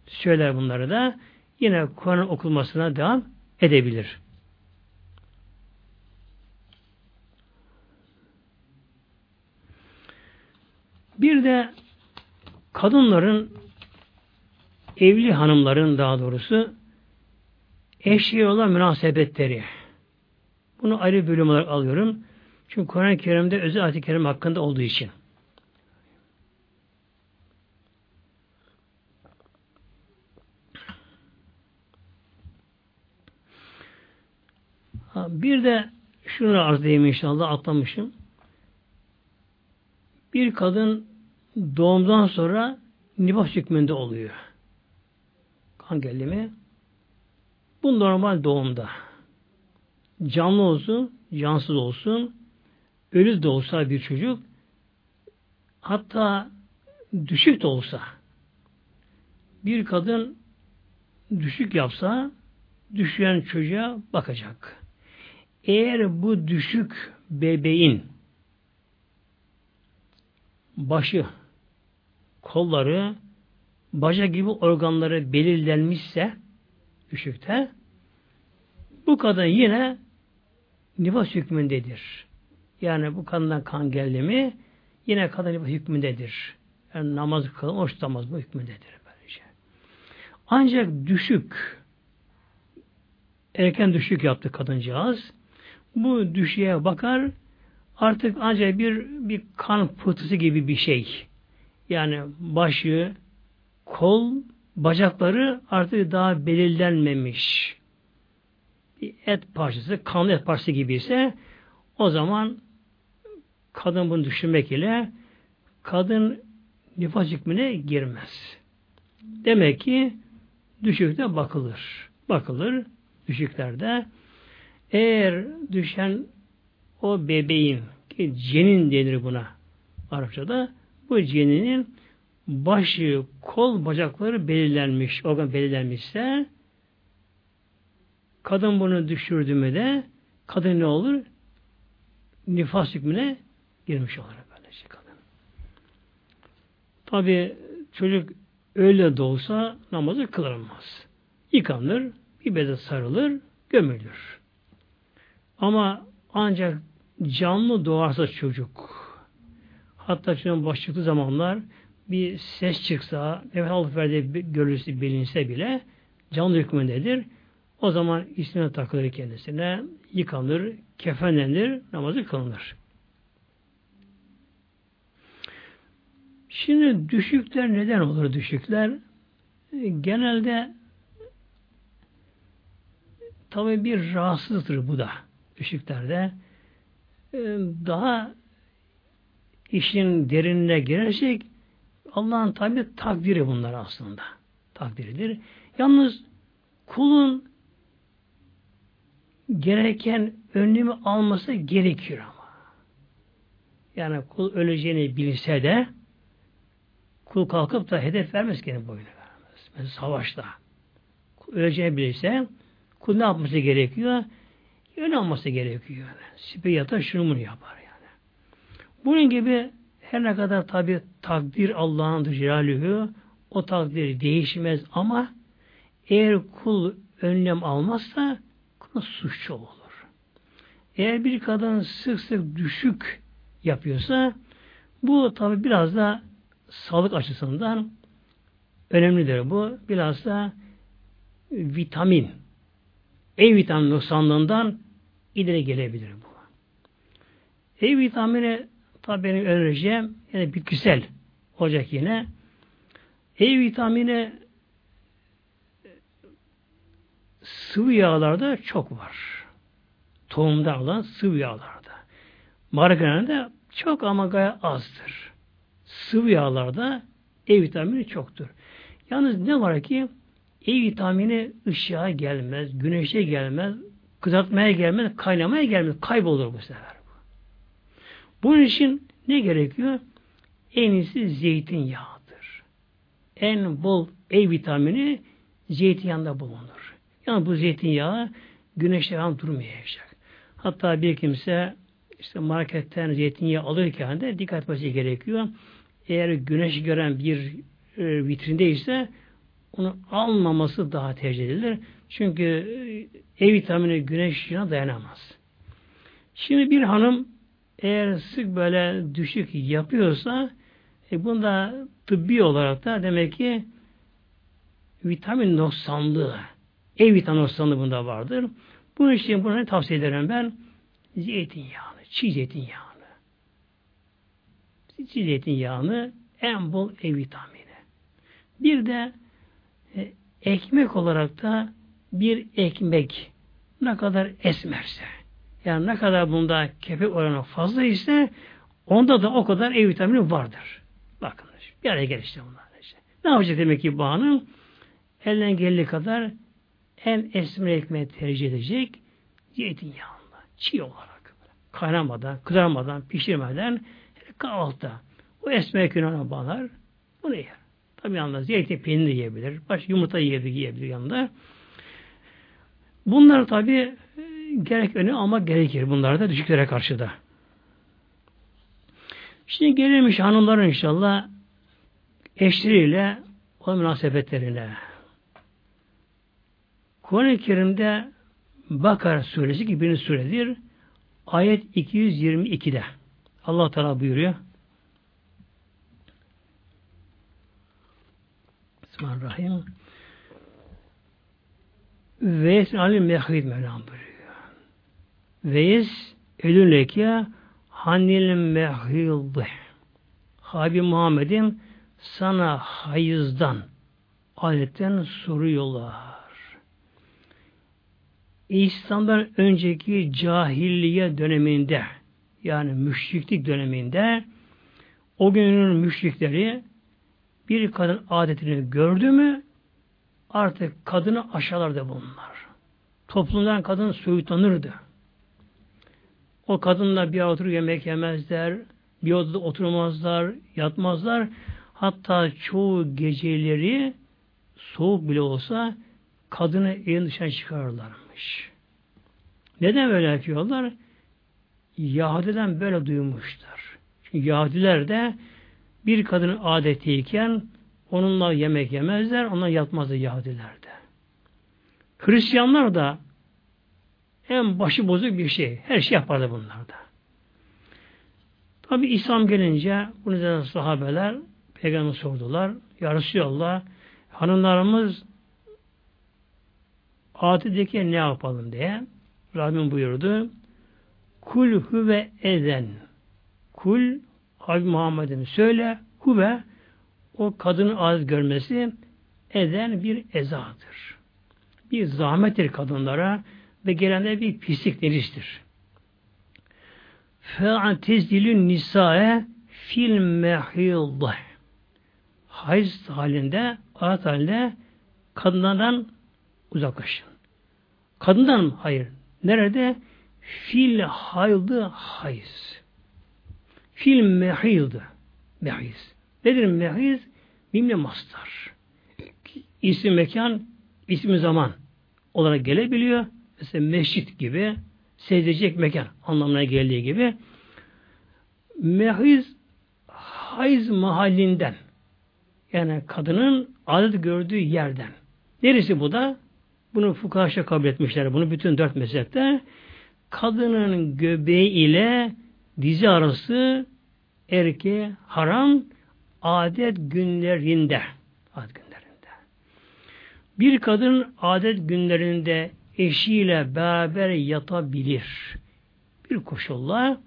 söyler bunları da yine Kur'an okulmasına devam edebilir. Bir de kadınların evli hanımların daha doğrusu eşeği olan münasebetleri. Bunu ayrı bölüm olarak alıyorum. Çünkü Kur'an-ı Kerim'de özel ayet-i kerim hakkında olduğu için. Bir de şunu arz edeyim inşallah atlamışım. Bir kadın doğumdan sonra nifas hükmünde oluyor. Kan gelimi. Bu normal doğumda. Canlı olsun, cansız olsun, ölü de olsa bir çocuk, hatta düşük de olsa, bir kadın düşük yapsa, düşen çocuğa bakacak. Eğer bu düşük bebeğin başı, kolları, bacak gibi organları belirlenmişse düşükte bu kadın yine nifas hükmündedir. Yani bu kadından kan geldi mi yine kadın nifas hükmündedir. Yani namaz kılın, oruç tutamaz bu hükmündedir. Böylece. Ancak düşük erken düşük yaptı kadıncağız. Bu düşüğe bakar artık ancak bir bir kan pıhtısı gibi bir şey. Yani başı, kol, bacakları artık daha belirlenmemiş. Bir et parçası, kanlı et parçası gibi ise o zaman kadın bunu düşünmek ile kadın nifas hükmüne girmez. Demek ki düşükte bakılır. Bakılır düşüklerde. Eğer düşen o bebeğin ki cenin denir buna Arapçada bu ceninin başı, kol, bacakları belirlenmiş, organ belirlenmişse kadın bunu düşürdü mü de kadın ne olur? Nifas hükmüne girmiş olur böylece kadın. Tabi çocuk öyle de olsa namazı kılınmaz. Yıkanır, bir beze sarılır, gömülür. Ama ancak canlı doğarsa çocuk, hatta çocuğun baş çıktığı zamanlar bir ses çıksa, nefes alıp verdiği görülse, bilinse bile canlı hükmündedir. O zaman ismine takılır kendisine, yıkanır, kefenlenir, namazı kılınır. Şimdi düşükler neden olur düşükler? genelde tabi bir rahatsızdır bu da düşüklerde. Ee, daha işin derinine girersek Allah'ın tabi takdiri bunlar aslında. Takdiridir. Yalnız kulun gereken önlemi alması gerekiyor ama. Yani kul öleceğini bilse de kul kalkıp da hedef vermez kendi boyuna vermez. Mesela savaşta. Kul öleceğini bilse kul ne yapması gerekiyor? Yön alması gerekiyor. Yani. Sipe yatar şunu bunu yapar yani. Bunun gibi her ne kadar tabi takdir Allah'ın Celaluhu o takdir değişmez ama eğer kul önlem almazsa kul suçlu olur. Eğer bir kadın sık sık düşük yapıyorsa bu tabi biraz da sağlık açısından önemlidir bu. Biraz da vitamin E vitamini noksanlığından ileri gelebilir bu. E vitamini tabi benim önereceğim yani bitkisel olacak yine. E vitamini sıvı yağlarda çok var. Tohumda alan sıvı yağlarda. Margarinde çok ama gayet azdır. Sıvı yağlarda E vitamini çoktur. Yalnız ne var ki E vitamini ışığa gelmez, güneşe gelmez, kızartmaya gelmez, kaynamaya gelmez, kaybolur bu sefer. Bunun için ne gerekiyor? En iyisi zeytinyağıdır. En bol E vitamini zeytinyağında bulunur. Yani bu zeytinyağı güneşte falan durmayacak. Hatta bir kimse işte marketten zeytinyağı alırken de dikkat etmesi gerekiyor. Eğer güneş gören bir e, vitrindeyse onu almaması daha tercih edilir. Çünkü E vitamini güneş ışığına dayanamaz. Şimdi bir hanım eğer sık böyle düşük yapıyorsa e bunda tıbbi olarak da demek ki vitamin noksanlığı E vitamin noksanlığı bunda vardır. Bunun için bunu tavsiye ederim ben zeytinyağını, çiğ zeytinyağını. Çiğ zeytinyağını en bol E vitamini. Bir de e, ekmek olarak da bir ekmek ne kadar esmerse yani ne kadar bunda kepek oranı fazla ise onda da o kadar E vitamini vardır. Bakın bir araya gel bunlar. Işte. Ne yapacak demek ki bu hanım? Elinden geldiği kadar en esmer ekmeği tercih edecek zeytinyağında, çiğ olarak. Kaynamadan, kızarmadan, pişirmeden kahvaltıda. O esmer ekmeğine bağlar, bunu yer. Tabi yanında zeytin peyniri yiyebilir, baş yumurta yiyebilir, yiyebilir yanında. Bunlar tabi gerek öne ama gerekir bunlar da düşüklere karşı da. Şimdi gelirmiş hanımların inşallah eşleriyle o münasebetlerine. Kur'an-ı Kerim'de Bakara suresi gibi bir suredir. Ayet 222'de. Allah Teala buyuruyor. Bismillahirrahmanirrahim. Veys alim mehid Mevlam buyuruyor. Veys elünleke hanil mehildi. Habib Muhammed'im sana hayızdan adetten soruyorlar. İslam'dan önceki cahilliye döneminde yani müşriklik döneminde o günün müşrikleri bir kadın adetini gördü mü artık kadını aşağılardı bunlar. Toplumdan kadın soyutlanırdı. O kadınla bir oturup yemek yemezler, bir odada oturmazlar, yatmazlar. Hatta çoğu geceleri soğuk bile olsa kadını evin dışına çıkarırlarmış. Neden böyle yapıyorlar? Yahudi'den böyle duymuşlar. Çünkü Yahudiler de bir kadının adetiyken onunla yemek yemezler, onunla yatmazdı Yahudiler de. Hristiyanlar da en başı bozuk bir şey. Her şey yapardı bunlar da. Tabi İslam gelince bunu da sahabeler Peygamber sordular. Ya Resulallah hanımlarımız adetdeki ne yapalım diye Rabbim buyurdu. Kul huve eden. Kul Habib Muhammed'in söyle huve o kadının adet görmesi eden bir ezadır. Bir zahmettir kadınlara ve gelende bir pislik necistir. Fe'atezilün nisa'e fil mehilde hayız halinde, adet halinde kadınlardan uzaklaşın. Kadından mı? Hayır. Nerede? Fil hayıldı hayız. Fil mehildi. Mehiz. Nedir mehiz? Mimle mastar. İsim mekan, ismi zaman olarak gelebiliyor. Mesela mescit gibi, secdecek mekan anlamına geldiği gibi. Mehiz hayız mahallinden yani kadının adet gördüğü yerden. Neresi bu da? Bunu fukahaşa kabul etmişler. Bunu bütün dört mezhepte. Kadının göbeği ile dizi arası erkeğe haram adet günlerinde. Adet günlerinde. Bir kadın adet günlerinde eşiyle beraber yatabilir. Bir koşulla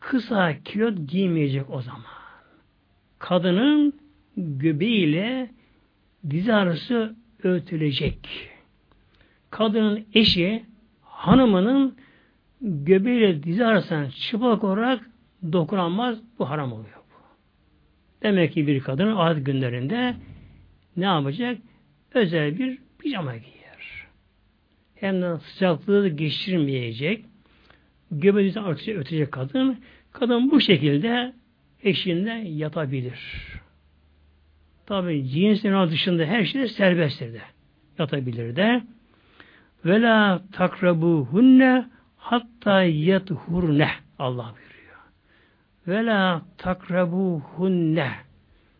kısa kilot giymeyecek o zaman. Kadının göbeğiyle dizi arası örtülecek. Kadının eşi hanımının göbeğiyle dizi arasına çıplak olarak dokunamaz. Bu haram oluyor. Demek ki bir kadın adet günlerinde ne yapacak? Özel bir pijama giyer. Hem de sıcaklığı geçirmeyecek. Göbeği arasına ötecek kadın. Kadın bu şekilde eşinde yatabilir. Tabi cinsinin dışında her şey serbesttir de. Yatabilir de. Ve la takrabuhunne hatta yathurne Allah buyuruyor. Ve la takrabuhunne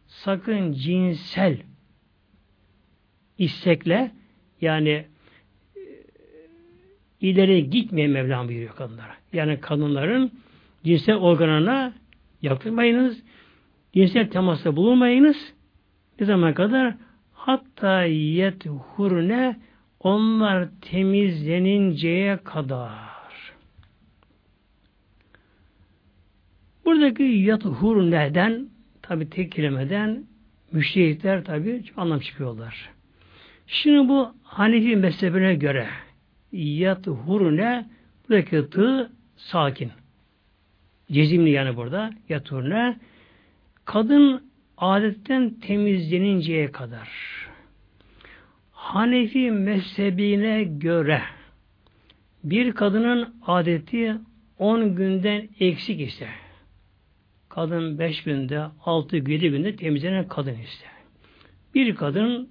sakın cinsel istekle yani e, ileri gitmeyen Mevlam buyuruyor kadınlara. Yani kadınların cinsel organına yakınmayınız, cinsel temasta bulunmayınız, ne zaman kadar? Hatta yethurne onlar temizleninceye kadar. Buradaki yathur neden? Tabi tek kelimeden müştehitler tabi anlam çıkıyorlar. Şimdi bu Hanefi mezhebine göre yathurne buradaki tı sakin. Cezimli yani burada yathurne kadın adetten temizleninceye kadar Hanefi mezhebine göre bir kadının adeti 10 günden eksik ise kadın 5 günde, 6 7 günde temizlenen kadın ise bir kadın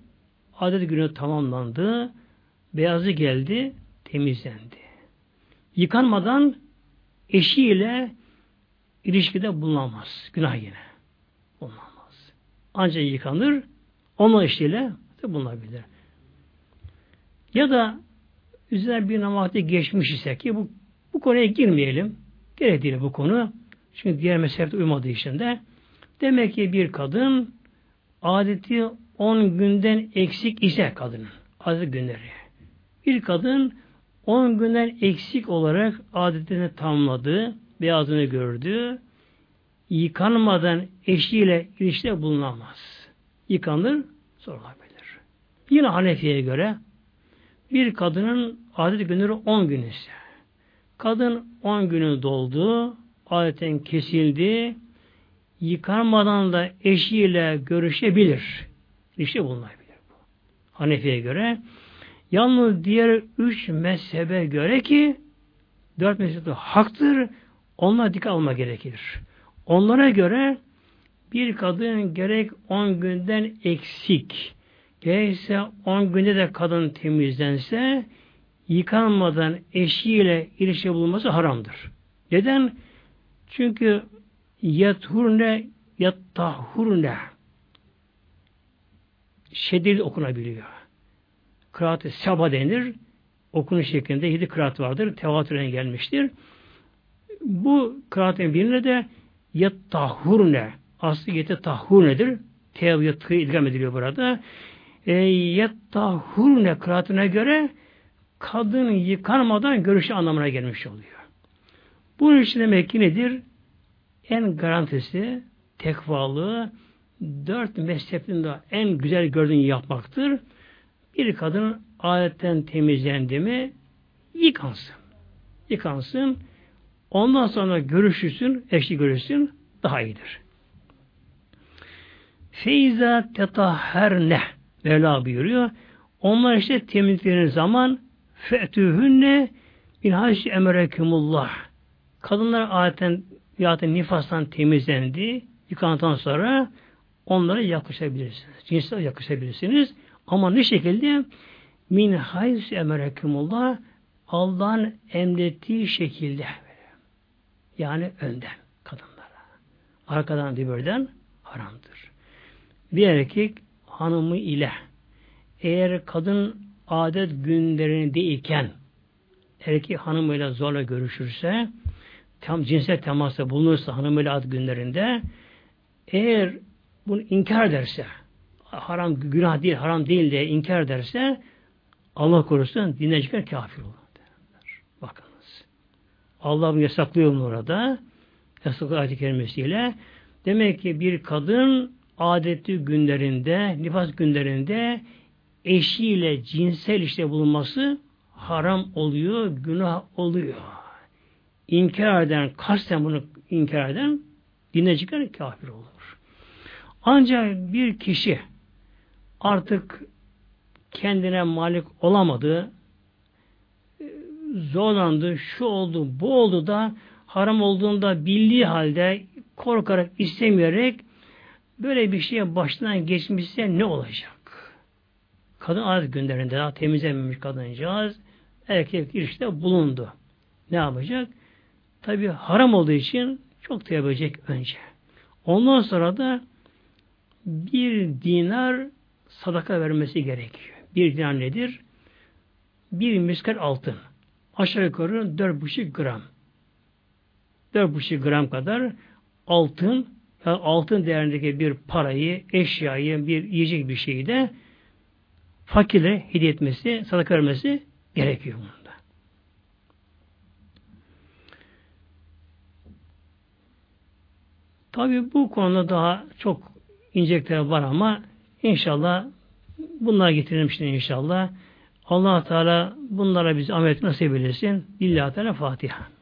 adet günü tamamlandı, beyazı geldi, temizlendi. Yıkanmadan eşiyle ilişkide bulunamaz. Günah yine. Olmaz. Ancak yıkanır. Onun işiyle de bulunabilir. Ya da üzerine bir namazda geçmiş ise ki bu, bu konuya girmeyelim. Gerek değil bu konu. Çünkü diğer mezhepte uymadığı için de demek ki bir kadın adeti 10 günden eksik ise kadının adet günleri. Bir kadın 10 günden eksik olarak adetini tamamladı, beyazını gördü, yıkanmadan eşiyle ilişkide bulunamaz. Yıkanır, sorulabilir. Yine Hanefi'ye göre bir kadının adet günleri 10 gün ise kadın 10 günü doldu, adetten kesildi, yıkanmadan da eşiyle görüşebilir. İşte bulunabilir bu. Hanefi'ye göre yalnız diğer üç mezhebe göre ki dört mezhebe haktır, onlara dikkat alma gerekir. Onlara göre bir kadın gerek 10 günden eksik, gerekse 10 günde de kadın temizlense yıkanmadan eşiyle ilişki bulunması haramdır. Neden? Çünkü yathurne yattahurne şedid okunabiliyor. Kıraat-ı saba denir. Okunuş şeklinde yedi kıraat vardır. Tevatüren gelmiştir. Bu kıraatın birine de yettahurne aslı yete tahurnedir. Tev yatkı idgam ediliyor burada. E, yettahurne kıraatına göre kadın yıkanmadan görüşü anlamına gelmiş oluyor. Bunun için demek ki nedir? En garantisi, tekvalı, dört mezhebin en güzel gördüğünü yapmaktır. Bir kadın adetten temizlendi mi yıkansın. Yıkansın. Ondan sonra görüşürsün, eşli görüşsün daha iyidir. Feyza tetahherne Mevla buyuruyor. Onlar işte temizledikleri zaman fe'tühünne bin haşi emrekumullah. Kadınlar adetten zaten nifastan temizlendi. Yıkandıktan sonra onlara yakışabilirsiniz. Cinsel yakışabilirsiniz. Ama ne şekilde? Min hayz emrekumullah Allah'ın emrettiği şekilde. Yani önden kadınlara. Arkadan dibirden haramdır. Bir erkek hanımı ile eğer kadın adet günlerini değilken erkek hanımıyla zorla görüşürse tam cinsel temasa bulunursa hanımıyla adet günlerinde eğer bunu inkar ederse haram günah değil haram değil diye inkar ederse Allah korusun çıkar kafir olur. Bakınız. Allah bunu yasaklıyor mu orada? Yasaklıyor ayet-i kerimesiyle. Demek ki bir kadın adetli günlerinde, nifas günlerinde eşiyle cinsel işte bulunması haram oluyor, günah oluyor. İnkar eden, kasten bunu inkar eden dine kafir olur. Ancak bir kişi artık kendine malik olamadı, zorlandı, şu oldu, bu oldu da haram olduğunda bildiği halde korkarak, istemeyerek böyle bir şeye başından geçmişse ne olacak? Kadın adet günlerinde daha temizlenmemiş kadıncağız erkek girişte bulundu. Ne yapacak? Tabi haram olduğu için çok tevbe edecek önce. Ondan sonra da bir dinar sadaka vermesi gerekiyor. Bir dinar nedir? Bir miskal altın. Aşağı yukarı dört buçuk gram. Dört buçuk gram kadar altın yani altın değerindeki bir parayı, eşyayı, bir yiyecek bir şeyi de fakirlere hediye etmesi, sadaka vermesi gerekiyor bunda. Tabi bu konuda daha çok incelikler var ama inşallah bunlar getirilmiştir inşallah. allah Teala bunlara bizi amel nasip eylesin. Lillahi Teala Fatiha.